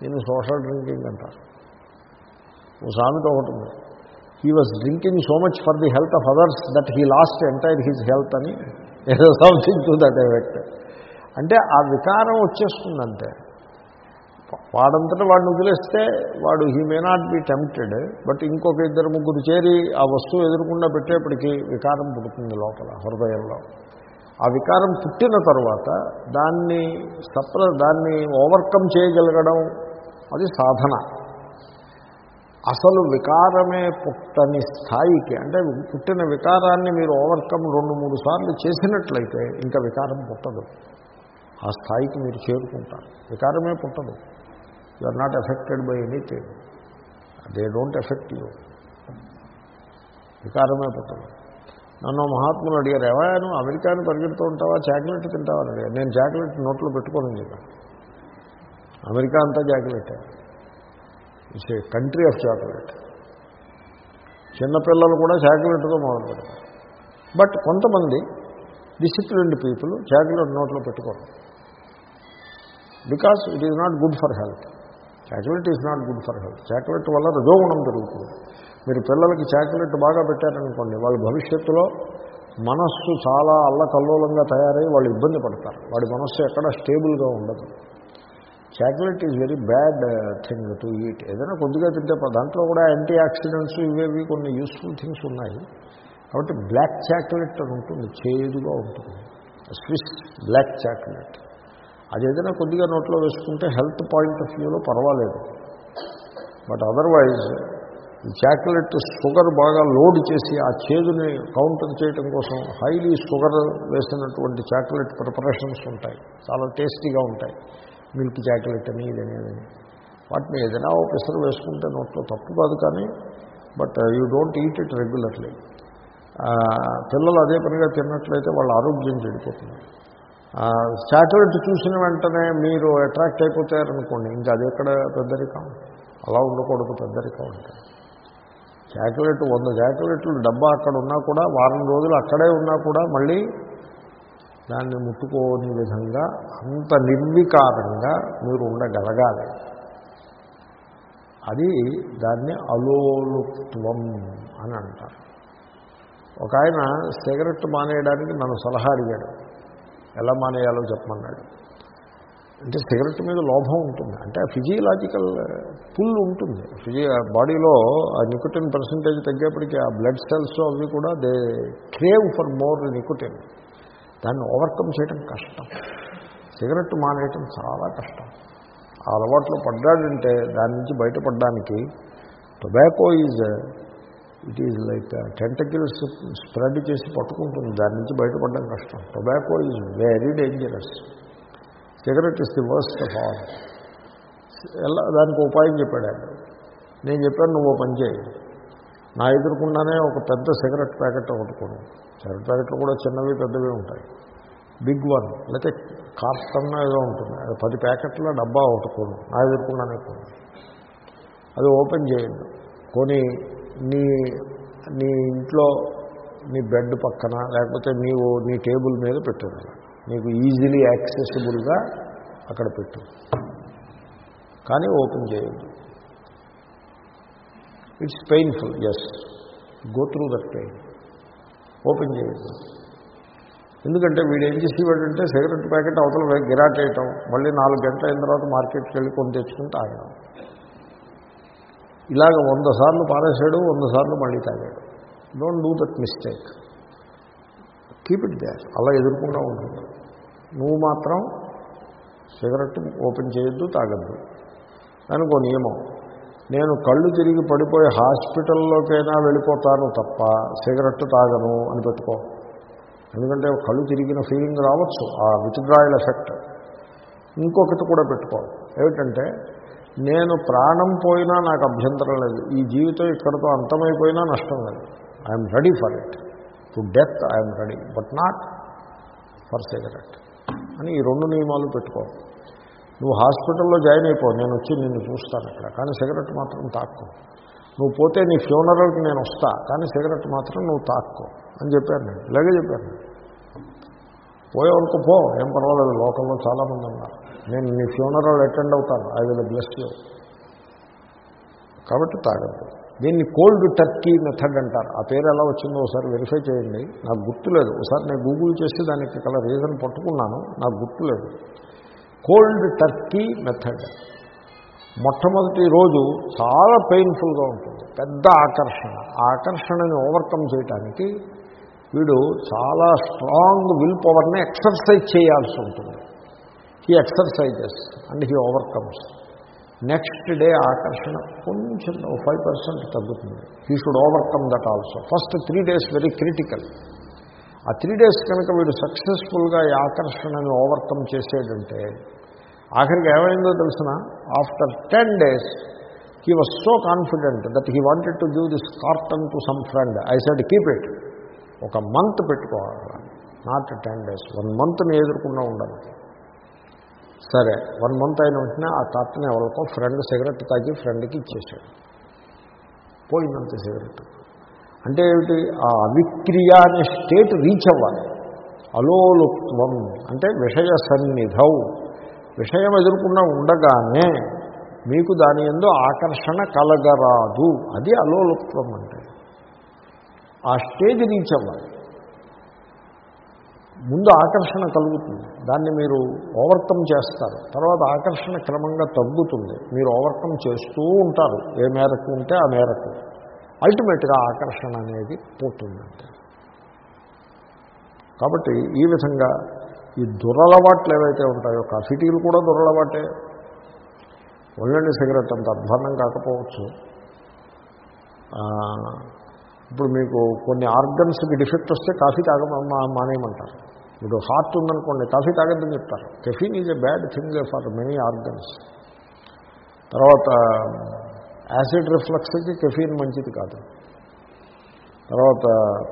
దీన్ని సోషల్ డ్రింకింగ్ అంటారు. ఓ సామెత ఒకటి ఉంది. He was drinking so much for the health of others that he lost entire his health అని ఏదో సంథింగ్ టు దట్ ఎఫెక్ట్ అంటే ఆ వికారం వచ్చేస్తుందంటే. వాడంతటా వాడిని వదిలేస్తే వాడు he may not be tempted but ఇంకొక ఇద్దరు ముగ్గురు చేరి ఆ వస్తువు ఎదురకుండా పెట్టేప్పటికీ వికారం పుడుతుంది లోపల హృదయంలో. ఆ వికారం పుట్టిన తర్వాత దాన్ని సప్ర దాన్ని ఓవర్కమ్ చేయగలగడం అది సాధన. అసలు వికారమే పుట్టని స్థాయికి అంటే పుట్టిన వికారాన్ని మీరు ఓవర్కమ్ రెండు మూడు సార్లు చేసినట్లయితే ఇంకా వికారం పుట్టదు. ఆ స్థాయికి మీరు చేరుకుంటారు. వికారమే పుట్టదు. You are not affected by anything they don't affect you వికారమే పుట్టదు. నన్ను మహాత్ములు అడిగారు ఎవరు అమెరికాను అమెరికాని పరిగెడుతూ ఉంటావా? చాక్లెట్ తింటావా? అని అడిగారు. నేను చాక్లెట్ నోట్లో పెట్టుకోను చెప్పాను అమెరికా అంతా chocolate. It's a country of chocolate చిన్నపిల్లలు కూడా చాక్లెట్తో మొదలు పెడతారు బట్ కొంతమంది డిసిప్లిన్డ్ పీపుల్ చాక్లెట్ నోట్లో పెట్టుకోరు. Because it is not good for health chocolate is not good for health chocolate వల్ల రజోగుణం పెరుగుతుంది. మీరు పిల్లలకి చాక్లెట్ బాగా పెట్టారనుకోండి వాళ్ళ భవిష్యత్తులో మనస్సు చాలా అల్లకల్లోలంగా తయారై వాళ్ళు ఇబ్బంది పడతారు. వాడి మనస్సు ఎక్కడ స్టేబుల్గా ఉండదు. Chocolate is very bad thing to eat ఏదైనా కొద్దిగా తింటే దాంట్లో కూడా యాంటీ ఆక్సిడెంట్స్ ఇవేవి కొన్ని యూస్ఫుల్ థింగ్స్ ఉన్నాయి. కాబట్టి బ్లాక్ చాక్లెట్ అని ఉంటుంది చేదుగా ఉంటుంది. స్విస్ బ్లాక్ చాక్లెట్ అది ఏదైనా కొద్దిగా నోట్లో వేసుకుంటే హెల్త్ పాయింట్ ఆఫ్ వ్యూలో పర్వాలేదు. బట్ అదర్వైజ్ ఈ చాక్లెట్ షుగర్ బాగా లోడ్ చేసి ఆ చేదుని కౌంటర్ చేయడం కోసం హైలీ షుగర్ వేసినటువంటి చాక్లెట్ ప్రిపరేషన్స్ ఉంటాయి. చాలా టేస్టీగా ఉంటాయి. మిల్క్ చాక్లెట్ అని ఇదని వాటిని ఏదైనా ఓ పిసరు వేసుకుంటే నోట్లో తప్పు కాదు కానీ but you don't eat it regularly. పిల్లలు అదే పనిగా తిన్నట్లయితే వాళ్ళ ఆరోగ్యం చెడిపోతుంది. శాటిలైట్ చూసిన వెంటనే మీరు అట్రాక్ట్ అయిపోతారనుకోండి ఇంకా అది ఎక్కడ పెద్దరికం? అలా ఉండకూడదు పెద్దరికం అంటే. శాటిలైట్ వంద శాటిలైట్లు డబ్బా అక్కడ ఉన్నా కూడా వారం రోజులు అక్కడే ఉన్నా కూడా మళ్ళీ దాన్ని ముట్టుకోని విధంగా అంత నిర్వికారంగా మీరు ఉండగలగాలి. అది దాన్ని అలోలుత్వం అని అంటారు. ఒక ఆయన సిగరెట్ మానేయడానికి నన్ను సలహా అడిగాడు. ఎలా మానేయాలో చెప్పమన్నాడు. అంటే సిగరెట్ మీద లోభం ఉంటుంది. అంటే ఫిజియలాజికల్ పుల్ ఉంటుంది. ఫిజి బాడీలో ఆ నికోటిన్ పర్సంటేజ్ తగ్గేప్పటికీ ఆ బ్లడ్ సెల్స్ అవి కూడా they crave for more nicotine దాన్ని ఓవర్కమ్ చేయడం కష్టం. సిగరెట్ మానేయటం చాలా కష్టం. ఆ అలవాట్లో పడ్డాడంటే దాని నుంచి బయటపడడానికి tobacco is it is like tentacles spread చేసి పట్టుకుంటుంది. దాని నుంచి బయటపడడం కష్టం. Tobacco is very dangerous cigarette is the worst of all ఎలా దానికి ఉపాయం చెప్పాడు ఆయన. నేను చెప్పాను నువ్వు పని చేయి. నా ఎదురుకుండానే ఒక పెద్ద సిగరెట్ ప్యాకెట్ ఒకటి కొను. సిగరెట్ ప్యాకెట్లు కూడా చిన్నవి పెద్దవి ఉంటాయి. బిగ్ వన్ లేకపోతే కార్టన్ ఏదో ఉంటుంది. అది పది ప్యాకెట్ల డబ్బా ఒకటి కొను. నా ఎదురుకుండానే కొను. అది ఓపెన్ చేయండి. కొని నీ నీ ఇంట్లో నీ బెడ్ పక్కన లేకపోతే నీవు నీ టేబుల్ మీద పెట్టారు నీకు ఈజీలీ యాక్సెసిబుల్గా అక్కడ పెట్టు. కానీ ఓపెన్ చేయొద్దు it's painful yes go through that pain open చేయొద్దు ఎందుకంటే వీడు ఏం చేసేవాడంటే సిగరెట్ ప్యాకెట్ అవతల గిరాటేయటం మళ్ళీ నాలుగు గంటల అయిన తర్వాత మార్కెట్కి వెళ్ళి కొని తెచ్చుకుని తాగడం. ఇలాగ వంద సార్లు పారేశాడు వంద సార్లు మళ్ళీ తాగాడు. Don't do that mistake keep it they అలా ఎదుర్కొంటూ ఉంటుంది. నువ్వు మాత్రం సిగరెట్ ఓపెన్ చేయొద్దు తాగద్దు. దానికి నియమం. నేను కళ్ళు తిరిగి పడిపోయి హాస్పిటల్లోకైనా వెళ్ళిపోతాను తప్ప సిగరెట్ తాగను అని పెట్టుకో. ఎందుకంటే కళ్ళు తిరిగిన ఫీలింగ్ రావచ్చు ఆ విత్డ్రాయల్ ఎఫెక్ట్ ఇంకొకటి కూడా పెట్టుకో. ఏమిటంటే నేను ప్రాణం పోయినా నాకు అభ్యంతరం లేదు. ఈ జీవితం ఇక్కడతో అంతమైపోయినా నష్టం లేదు. I'm ready for it to death I'm ready but not for cigarette అని ఈ రెండు నియమాలు పెట్టుకో. నువ్వు హాస్పిటల్లో జాయిన్ అయిపో నేను వచ్చి నిన్ను చూస్తాను ఇక్కడ. కానీ సిగరెట్ మాత్రం తాక్కో. నువ్వు పోతే నీ ఫ్యూనరల్కి నేను వస్తా కానీ సిగరెట్ మాత్రం నువ్వు తాక్కో అని చెప్పాను నేను. ఇలాగే చెప్పాను పోయేవరకు పో ఏం పర్వాలేదు లోకంలో చాలామంది ఉన్నారు. నేను నీ ఫ్యూనరల్ అటెండ్ అవుతాను. ఐ విల్ బ్లెస్ యూ కాబట్టి తాగద్దు. దీన్ని కోల్డ్ టర్కీ మెథడ్ అంటారు. ఆ పేరు ఎలా వచ్చిందో ఒకసారి వెరిఫై చేయండి. నాకు గుర్తులేదు ఒకసారి నేను గూగుల్ చేసి దానికి కల రీజన్ పట్టుకున్నాను. నాకు గుర్తులేదు కోల్డ్ టర్కీ మెథడ్ మొట్టమొదటి రోజు చాలా పెయిన్ఫుల్గా ఉంటుంది. పెద్ద ఆకర్షణ. ఆ ఆకర్షణని ఓవర్కమ్ చేయడానికి వీడు చాలా స్ట్రాంగ్ విల్ పవర్ని ఎక్సర్సైజ్ చేయాల్సి ఉంటుంది. He exercises and he overcomes next day ఆకర్షణ కొంచెం ఫైవ్ పర్సెంట్ తగ్గుతుంది. He should overcome that also first three days very critical ఆ త్రీ డేస్ కనుక వీడు సక్సెస్ఫుల్గా ఈ ఆకర్షణని ఓవర్కమ్ చేసేటంటే ఆఖరికి ఏమైందో తెలిసిన? After ten days he was so confident that he wanted to give this carton to some friend I said keep it ఒక మంత్ పెట్టుకోవాలి. నాట్ టెన్ డేస్ వన్ మంత్ని ఎదుర్కొన్నా ఉండాలి సరే వన్ మంత్ అయిన వెంటనే ఆ తాతని ఎవరికో ఫ్రెండ్ సిగరెట్ తాగి ఫ్రెండ్కి ఇచ్చేసాడు పోయిందంత సిగరెట్. అంటే ఏమిటి? ఆ అవిక్రియ అనే స్టేట్ రీచ్ అవ్వాలి. అలోలుత్వం అంటే విషయ సన్నిధౌ. విషయం ఎదుర్కొన్నా ఉండగానే మీకు దాని ఎందు ఆకర్షణ కలగరాదు. అది అలోలుత్వం అంటే. ఆ స్టేజ్ రీచ్ అవ్వాలి. ముందు ఆకర్షణ కలుగుతుంది. దాన్ని మీరు ఓవర్కమ్ చేస్తారు. తర్వాత ఆకర్షణ క్రమంగా తగ్గుతుంది. మీరు ఓవర్కమ్ చేస్తూ ఉంటారు. ఏ మేరకు ఉంటే ఆ మేరకు. అల్టిమేట్గా ఆకర్షణ అనేది పోతుందంటే. కాబట్టి ఈ విధంగా ఈ దురలవాట్లు ఏవైతే ఉంటాయో కాఫీ టీలు కూడా దురలవాటే. ఒళ్ళండి సిగరెట్ అంత అధ్వానం కాకపోవచ్చు. ఇప్పుడు మీకు కొన్ని ఆర్గన్స్కి డిఫెక్ట్ వస్తే కాఫీ తాగ మానేయమంటారు. ఇప్పుడు హార్ట్ ఉందనుకోండి కాఫీ తాగద్దని చెప్తారు. Caffeine is a bad thing for many organs. తర్వాత యాసిడ్ రిఫ్లక్స్కి కెఫీన్ మంచిది కాదు. తర్వాత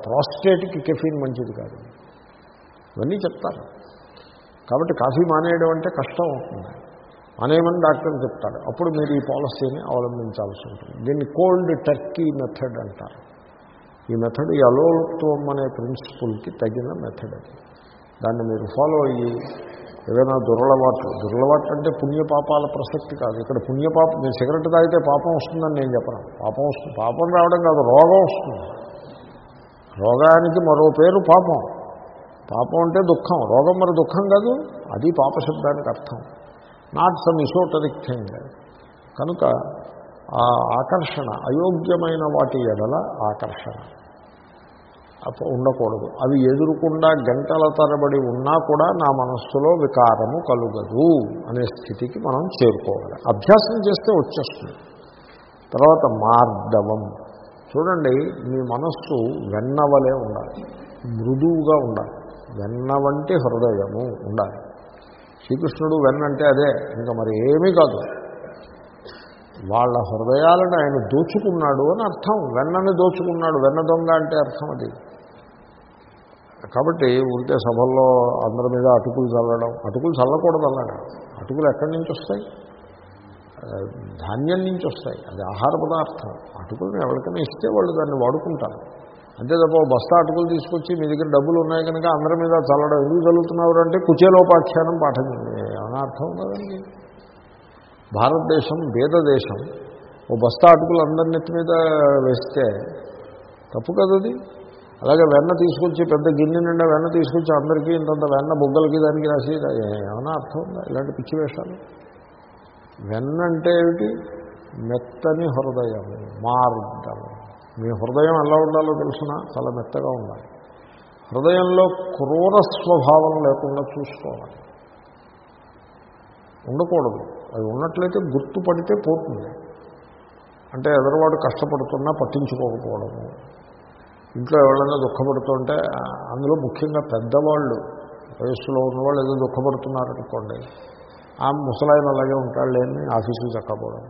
ప్రాస్టేట్కి కెఫీన్ మంచిది కాదు. ఇవన్నీ చెప్తారు. కాబట్టి కాఫీ మానేయడం అంటే కష్టం అవుతుంది. మానేయమని డాక్టర్ చెప్తాడు అప్పుడు మీరు ఈ పాలసీని అవలంబించాల్సి ఉంటుంది. దీన్ని కోల్డ్ టర్కీ మెథడ్ అంటారు. ఈ మెథడ్ ఈ అలోలత్వం అనే ప్రిన్సిపుల్కి తగిన మెథడ్ అది. దాన్ని మీరు ఫాలో అయ్యి ఏదైనా దురలవాట్లు దురలవాట్లు అంటే పుణ్యపాపాల ప్రసక్తి కాదు. ఇక్కడ పుణ్యపాపం నేను సిగరెట్ తాగితే పాపం వస్తుందని నేను చెప్పను. పాపం వస్తుంది పాపం రావడం కాదు రోగం వస్తుంది. రోగానికి మరో పేరు పాపం. పాపం అంటే దుఃఖం. రోగం మరి దుఃఖం కాదు అది పాపశబ్దానికి అర్థం. నాట్ సమ్ ఇసోటరిక్ థింగ్ కనుక ఆ ఆకర్షణ అయోగ్యమైన వాటి ఎడల ఆకర్షణ. అప్ప- ఉండకూడదు. అవి ఎదురుకుండా గంటల తరబడి ఉన్నా కూడా నా మనస్సులో వికారము కలుగదు అనే స్థితికి మనం చేరుకోవాలి. అభ్యాసం చేస్తే వచ్చేస్తుంది. తర్వాత మార్దవం. చూడండి మీ మనస్సు వెన్నవలే ఉండాలి. మృదువుగా ఉండాలి. వెన్న వంటి హృదయము ఉండాలి. శ్రీకృష్ణుడు వెన్న అంటే అదే ఇంకా మరి ఏమీ కాదు. వాళ్ళ హృదయాలను ఆయన దోచుకున్నాడు అని అర్థం. వెన్నని దోచుకున్నాడు. వెన్న దొంగ అంటే అర్థం అది. కాబట్టి ఉంటే సభల్లో అందరి మీద అటుకులు చల్లడం. అటుకులు చల్లకూడదు అలాగా. అటుకులు ఎక్కడి నుంచి వస్తాయి? ధాన్యం నుంచి వస్తాయి. అది ఆహార పదార్థం. అటుకులను ఎవరికైనా ఇస్తే వాళ్ళు దాన్ని వాడుకుంటారు. అంతే తప్ప బస్తా అటుకులు తీసుకొచ్చి మీ దగ్గర డబ్బులు ఉన్నాయి కనుక అందరి మీద చల్లడం. ఎందుకు చల్లుతున్నారు అంటే కుచేలోపాఖ్యానం పాఠం. ఏమైనా అర్థం కదండి భారతదేశం వేద దేశం ఓ బస్తా అటుకులు అందరినెత్తి మీద వేస్తే తప్పు కదది అలాగే వెన్న తీసుకొచ్చి పెద్ద గిన్నె నిండా వెన్న తీసుకొచ్చి అందరికీ ఇంతంత వెన్న బుగ్గలకి దానికి రాసి ఏమైనా అర్థం ఉందా? ఇలాంటి పిచ్చి వేషాలు? వెన్న అంటే ఏమిటి? మెత్తని హృదయము మార్గము మీ హృదయం ఎలా ఉండాలో తెలుసిన? చాలా మెత్తగా ఉండాలి. హృదయంలో క్రూర స్వభావం లేకుండా చూసుకోవాలి. ఉండకూడదు. అది ఉన్నట్లయితే గుర్తుపడితే పోతుంది. అంటే ఎదరవాడు కష్టపడుతున్నా పట్టించుకోకపోవడము. ఇంట్లో ఎవరైనా దుఃఖపడుతుంటే అందులో ముఖ్యంగా పెద్దవాళ్ళు వయస్సులో ఉన్నవాళ్ళు ఏదో దుఃఖపడుతున్నారనుకోండి ఆ ముసలాయన అలాగే ఉంటాడు లేని ఆఫీసులు చక్కపోవడం.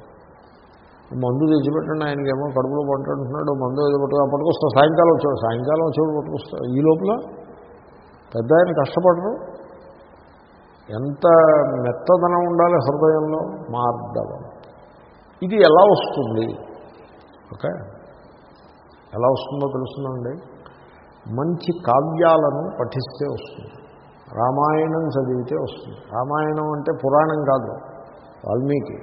మందు తెచ్చిపెట్టండి ఆయనకేమో కడుపులో పంటుంటున్నాడు మందు ఏదో పట్టుకు పట్టుకొస్తా సాయంకాలం వచ్చాడు సాయంకాలం వచ్చాడు పట్టుకొస్తాడు ఈ లోపల పెద్ద ఆయన కష్టపడరు. ఎంత మెత్తదనం ఉండాలి హృదయంలో? మార్దవం. ఇది ఎలా వస్తుంది? ఓకే? ఎలా వస్తుందో తెలుసునండి మంచి కావ్యాలను పఠిస్తే వస్తుంది. రామాయణం చదివితే వస్తుంది. రామాయణం అంటే పురాణం కాదు. వాల్మీకి.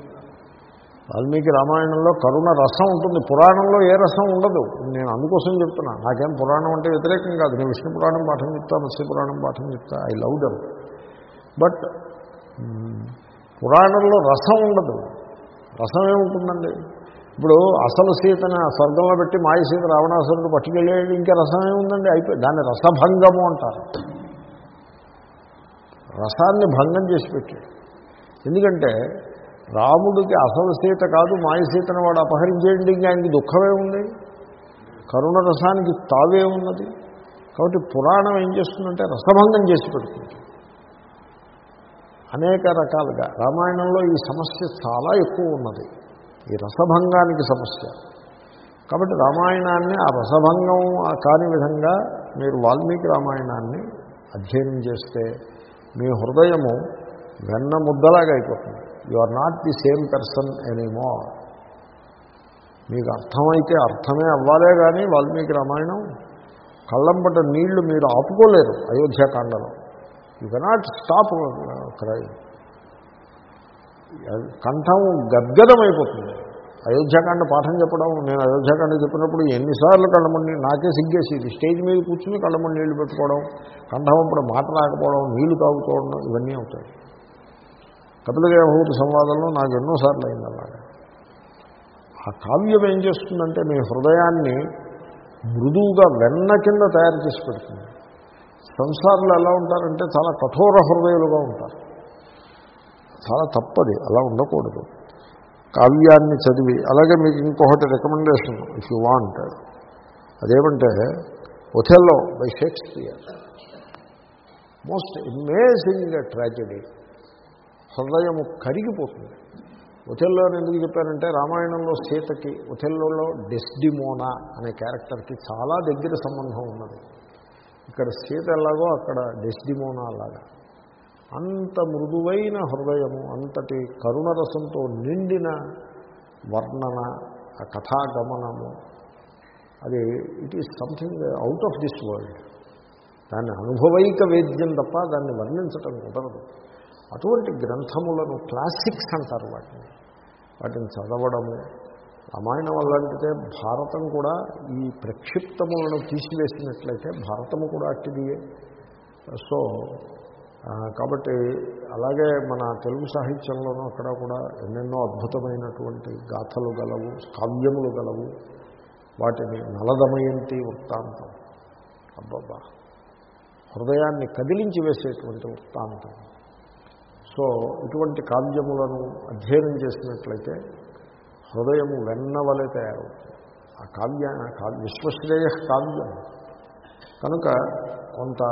వాల్మీకి రామాయణంలో కరుణ రసం ఉంటుంది. పురాణంలో ఏ రసం ఉండదు. నేను అందుకోసం చెప్తున్నా. నాకేం పురాణం అంటే వ్యతిరేకం కాదు. నేను విష్ణు పురాణం పాఠం చెప్తా మత్స్య పురాణం పాఠం చెప్తా. I love them. బట్ పురాణంలో రసం ఉండదు. రసం ఏముంటుందండి? ఇప్పుడు అసలు సీతని స్వర్గంలో పెట్టి మాయ సీత రావణాసురుడు పట్టుకెళ్ళేది ఇంకా రసం ఏముందండి అయిపోయి దాన్ని రసభంగము అంటారు. రసాన్ని భంగం చేసి పెట్టాడు ఎందుకంటే రాముడికి అసలు సీత కాదు మాయ సీతను వాడు అపహరించేయండి ఇంకా ఆయనకి దుఃఖమే ఉంది. కరుణ రసానికి తావే ఉన్నది. కాబట్టి పురాణం ఏం చేస్తుందంటే రసభంగం చేసి పెడుతుంది. అనేక రకాలుగా. రామాయణంలో ఈ సమస్య చాలా ఎక్కువ ఉన్నది. ఈ రసభంగానికి సమస్య. కాబట్టి రామాయణాన్ని ఆ రసభంగం ఆ కాని విధంగా మీరు వాల్మీకి రామాయణాన్ని అధ్యయనం చేస్తే మీ హృదయము వెన్న ముద్దలాగా అయిపోతుంది. You are not the same person anymore మీకు అర్థమైతే అర్థమే అవ్వాలే కానీ వాల్మీకి రామాయణం కళ్ళంపట నీళ్ళు మీరు ఆపుకోలేరు అయోధ్యాకాండలో యు కెనాట్ స్టాప్ క్రైమ్ కంఠం గద్గదమైపోతుంది. అయోధ్యాకాండ పాఠం చెప్పడం నేను అయోధ్యాకాండ చెప్పినప్పుడు ఎన్నిసార్లు కళ్ళమని నాకే సిగ్గేసేది స్టేజ్ మీద కూర్చుని కళ్ళమని నీళ్ళు పెట్టుకోవడం కంఠం అప్పుడు మాట రాకపోవడం నీళ్ళు తాగుకోవడం ఇవన్నీ అవుతాయి. కపిలదేవహూతి సంవాదంలో నాకు ఎన్నోసార్లు అయింది అలాగా. ఆ కావ్యం ఏం చేస్తుందంటే మీ హృదయాన్ని మృదువుగా వెన్న కింద తయారు చేసి పెడుతుంది. సంసారులు ఎలా ఉంటారంటే చాలా కఠోర హృదయాలుగా ఉంటారు. చాలా తప్పది అలా ఉండకూడదు. కావ్యాన్ని చదివి అలాగే మీకు ఇంకొకటి రికమెండేషన్ ఇఫ్ యూ వాంట్ అదేమంటే Othello by Shakespeare. Most amazing tragedy హృదయము కరిగిపోతుంది. ఒథెల్లో అని ఎందుకు చెప్పారంటే రామాయణంలో సీతకి ఒథెల్లోలో డెస్డిమోనా అనే క్యారెక్టర్కి చాలా దగ్గర సంబంధం ఉన్నది. ఇక్కడ సీత ఎలాగో అక్కడ డెస్డిమోనా అలాగా అంత మృదువైన హృదయము అంతటి కరుణరసంతో నిండిన వర్ణన కథాగమనము. అది it is something out of this world దాన్ని అనుభవైక వేద్యం తప్ప దాన్ని వర్ణించటం కుదరదు. అటువంటి గ్రంథములను క్లాసిక్స్ అంటారు వాటిని. వాటిని చదవడము రామాయణం అలాంటిదే భారతం కూడా ఈ ప్రక్షిప్తములను తీసివేసినట్లయితే భారతము కూడా అట్టిదియే. సో కాబట్టి అలాగే మన తెలుగు సాహిత్యంలోనూ అక్కడ కూడా ఎన్నెన్నో అద్భుతమైనటువంటి గాథలు గలవు కావ్యములు గలవు. వాటిని నలదమయంతి వృత్తాంతం. అబ్బబ్బా! హృదయాన్ని కదిలించి వేసేటువంటి వృత్తాంతం. సో ఇటువంటి కావ్యములను అధ్యయనం చేసినట్లయితే హృదయము వెన్నవలే తయారవుతుంది. ఆ కావ్య కావ్య విశ్వశ్రేయ కావ్యం. కనుక కొంత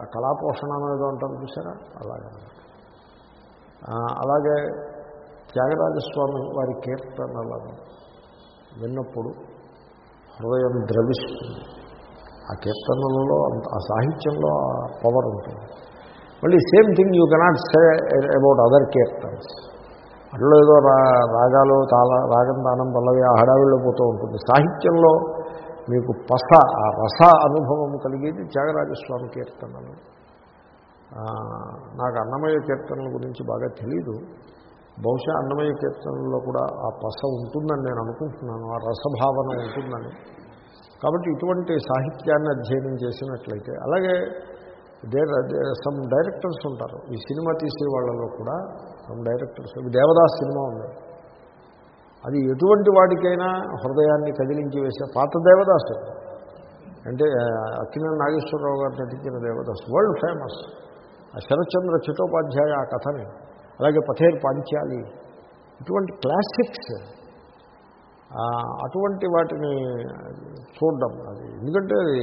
ఆ కళాపోషణ అనేది అంటారు చూసారా? అలాగే. అలాగే త్యాగరాజస్వామి వారి కీర్తనలను విన్నప్పుడు హృదయం ద్రవిస్తుంది. ఆ కీర్తనలలో ఆ సాహిత్యంలో ఆ పవర్ ఉంటుంది. మళ్ళీ same thing you cannot say about other kirtans. అట్లా ఏదో రా రాగాలు తాళ రాగం తానం పల్లవి ఆ హడావిల్లో పోతూ ఉంటుంది. సాహిత్యంలో మీకు పస ఆ రస అనుభవం కలిగేది త్యాగరాజస్వామి కీర్తనలు. నాకు అన్నమయ్య కీర్తనల గురించి బాగా తెలీదు. బహుశా అన్నమయ్య కీర్తనల్లో కూడా ఆ పస ఉంటుందని నేను అనుకుంటున్నాను ఆ రసభావన ఉంటుందని. కాబట్టి ఇటువంటి సాహిత్యాన్ని అధ్యయనం చేసినట్లయితే అలాగే దేర్ సమ్ డైరెక్టర్స్ ఉంటారు. ఈ సినిమా తీసే వాళ్ళలో కూడా సమ్ డైరెక్టర్స్ దేవదాస్ సినిమా ఉంది. అది ఎటువంటి వాటికైనా హృదయాన్ని కదిలించి వేసే పాత దేవదాసు. అంటే అక్కిన నాగేశ్వరరావు గారు నటించిన దేవదాస్. వరల్డ్ ఫేమస్ ఆ శరత్చంద్ర చటోపాధ్యాయ ఆ కథని. అలాగే పథేర్ పాంచాలి. ఇటువంటి క్లాసిక్స్ అటువంటి వాటిని చూడడం. అది ఎందుకంటే అది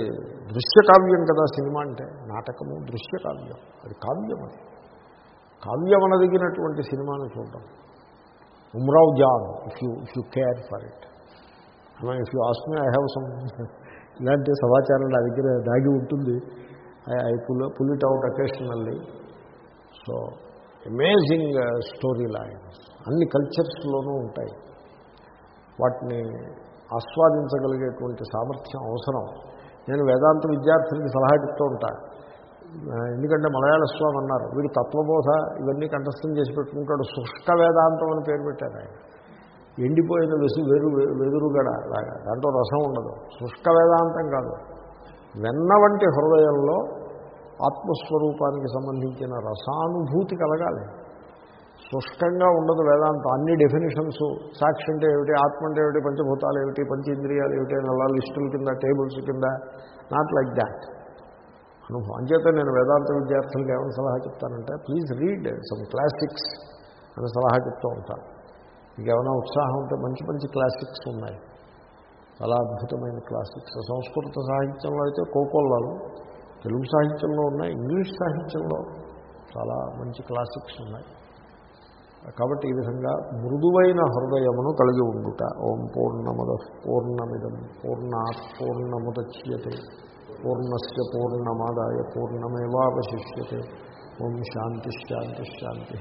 దృశ్యకావ్యం కదా సినిమా అంటే నాటకము దృశ్యకావ్యం. అది కావ్యం అది. కావ్యం అనదగినటువంటి సినిమాను చూడడం. Umrao Jaan if you if you care for it I if you ask me I have some ఇలాంటి సమాచారం నా దగ్గర దాగి ఉంటుంది. I pull pull it out occasionally so amazing story lines అన్ని కల్చర్స్లోనూ ఉంటాయి. వాటిని ఆస్వాదించగలిగేటువంటి సామర్థ్యం అవసరం. నేను వేదాంత విద్యార్థులకి సలహా చెప్తూ ఉంటాను ఎందుకంటే మలయాళ స్వామి అన్నారు వీడు తత్వబోధ ఇవన్నీ కంఠస్థం చేసి పెట్టుకుంటాడు. శుష్క వేదాంతం అని పేరు పెట్టారు ఆయన. ఎండిపోయిన వెసు వెరు వెదురుగడ లాగా. దాంట్లో రసం ఉండదు. శుష్క వేదాంతం కాదు. వెన్న వంటి హృదయంలో ఆత్మస్వరూపానికి సంబంధించిన రసానుభూతి కలగాలి. శుష్కంగా ఉండదు వేదాంతం. అన్ని డెఫినేషన్స్ సాక్షి అంటే ఏమిటి ఆత్మ అంటే ఏమిటి పంచభూతాలు ఏమిటి పంచేంద్రియాలు ఏమిటి అలా లిస్టుల కింద టేబుల్స్ కింద నాట్ లైక్ దాట్ అనుభవం. అంచేత నేను వేదాంత విద్యార్థులకు ఏమైనా సలహా చెప్తానంటే ప్లీజ్ రీడ్ సమ్ క్లాసిక్స్ అని సలహా చెప్తూ ఉంటాను. మీకు ఏమైనా ఉత్సాహం ఉంటే మంచి మంచి క్లాసిక్స్ ఉన్నాయి. చాలా అద్భుతమైన క్లాసిక్స్ సంస్కృత సాహిత్యంలో అయితే కోకోల్లాలు తెలుగు సాహిత్యంలో ఉన్నాయి ఇంగ్లీష్ సాహిత్యంలో చాలా మంచి క్లాసిక్స్ ఉన్నాయి. కాబట్టి ఈ విధంగా మృదువైన హృదయమును కలిగి ఉండుట. ఓం పూర్ణముద పూర్ణమిదం పూర్ణాత్ పూర్ణముద్యతే పూర్ణస్ పూర్ణమాదాయ పూర్ణమేవాశిష్యతే ఓం శాంతి శాంతి శాంతి.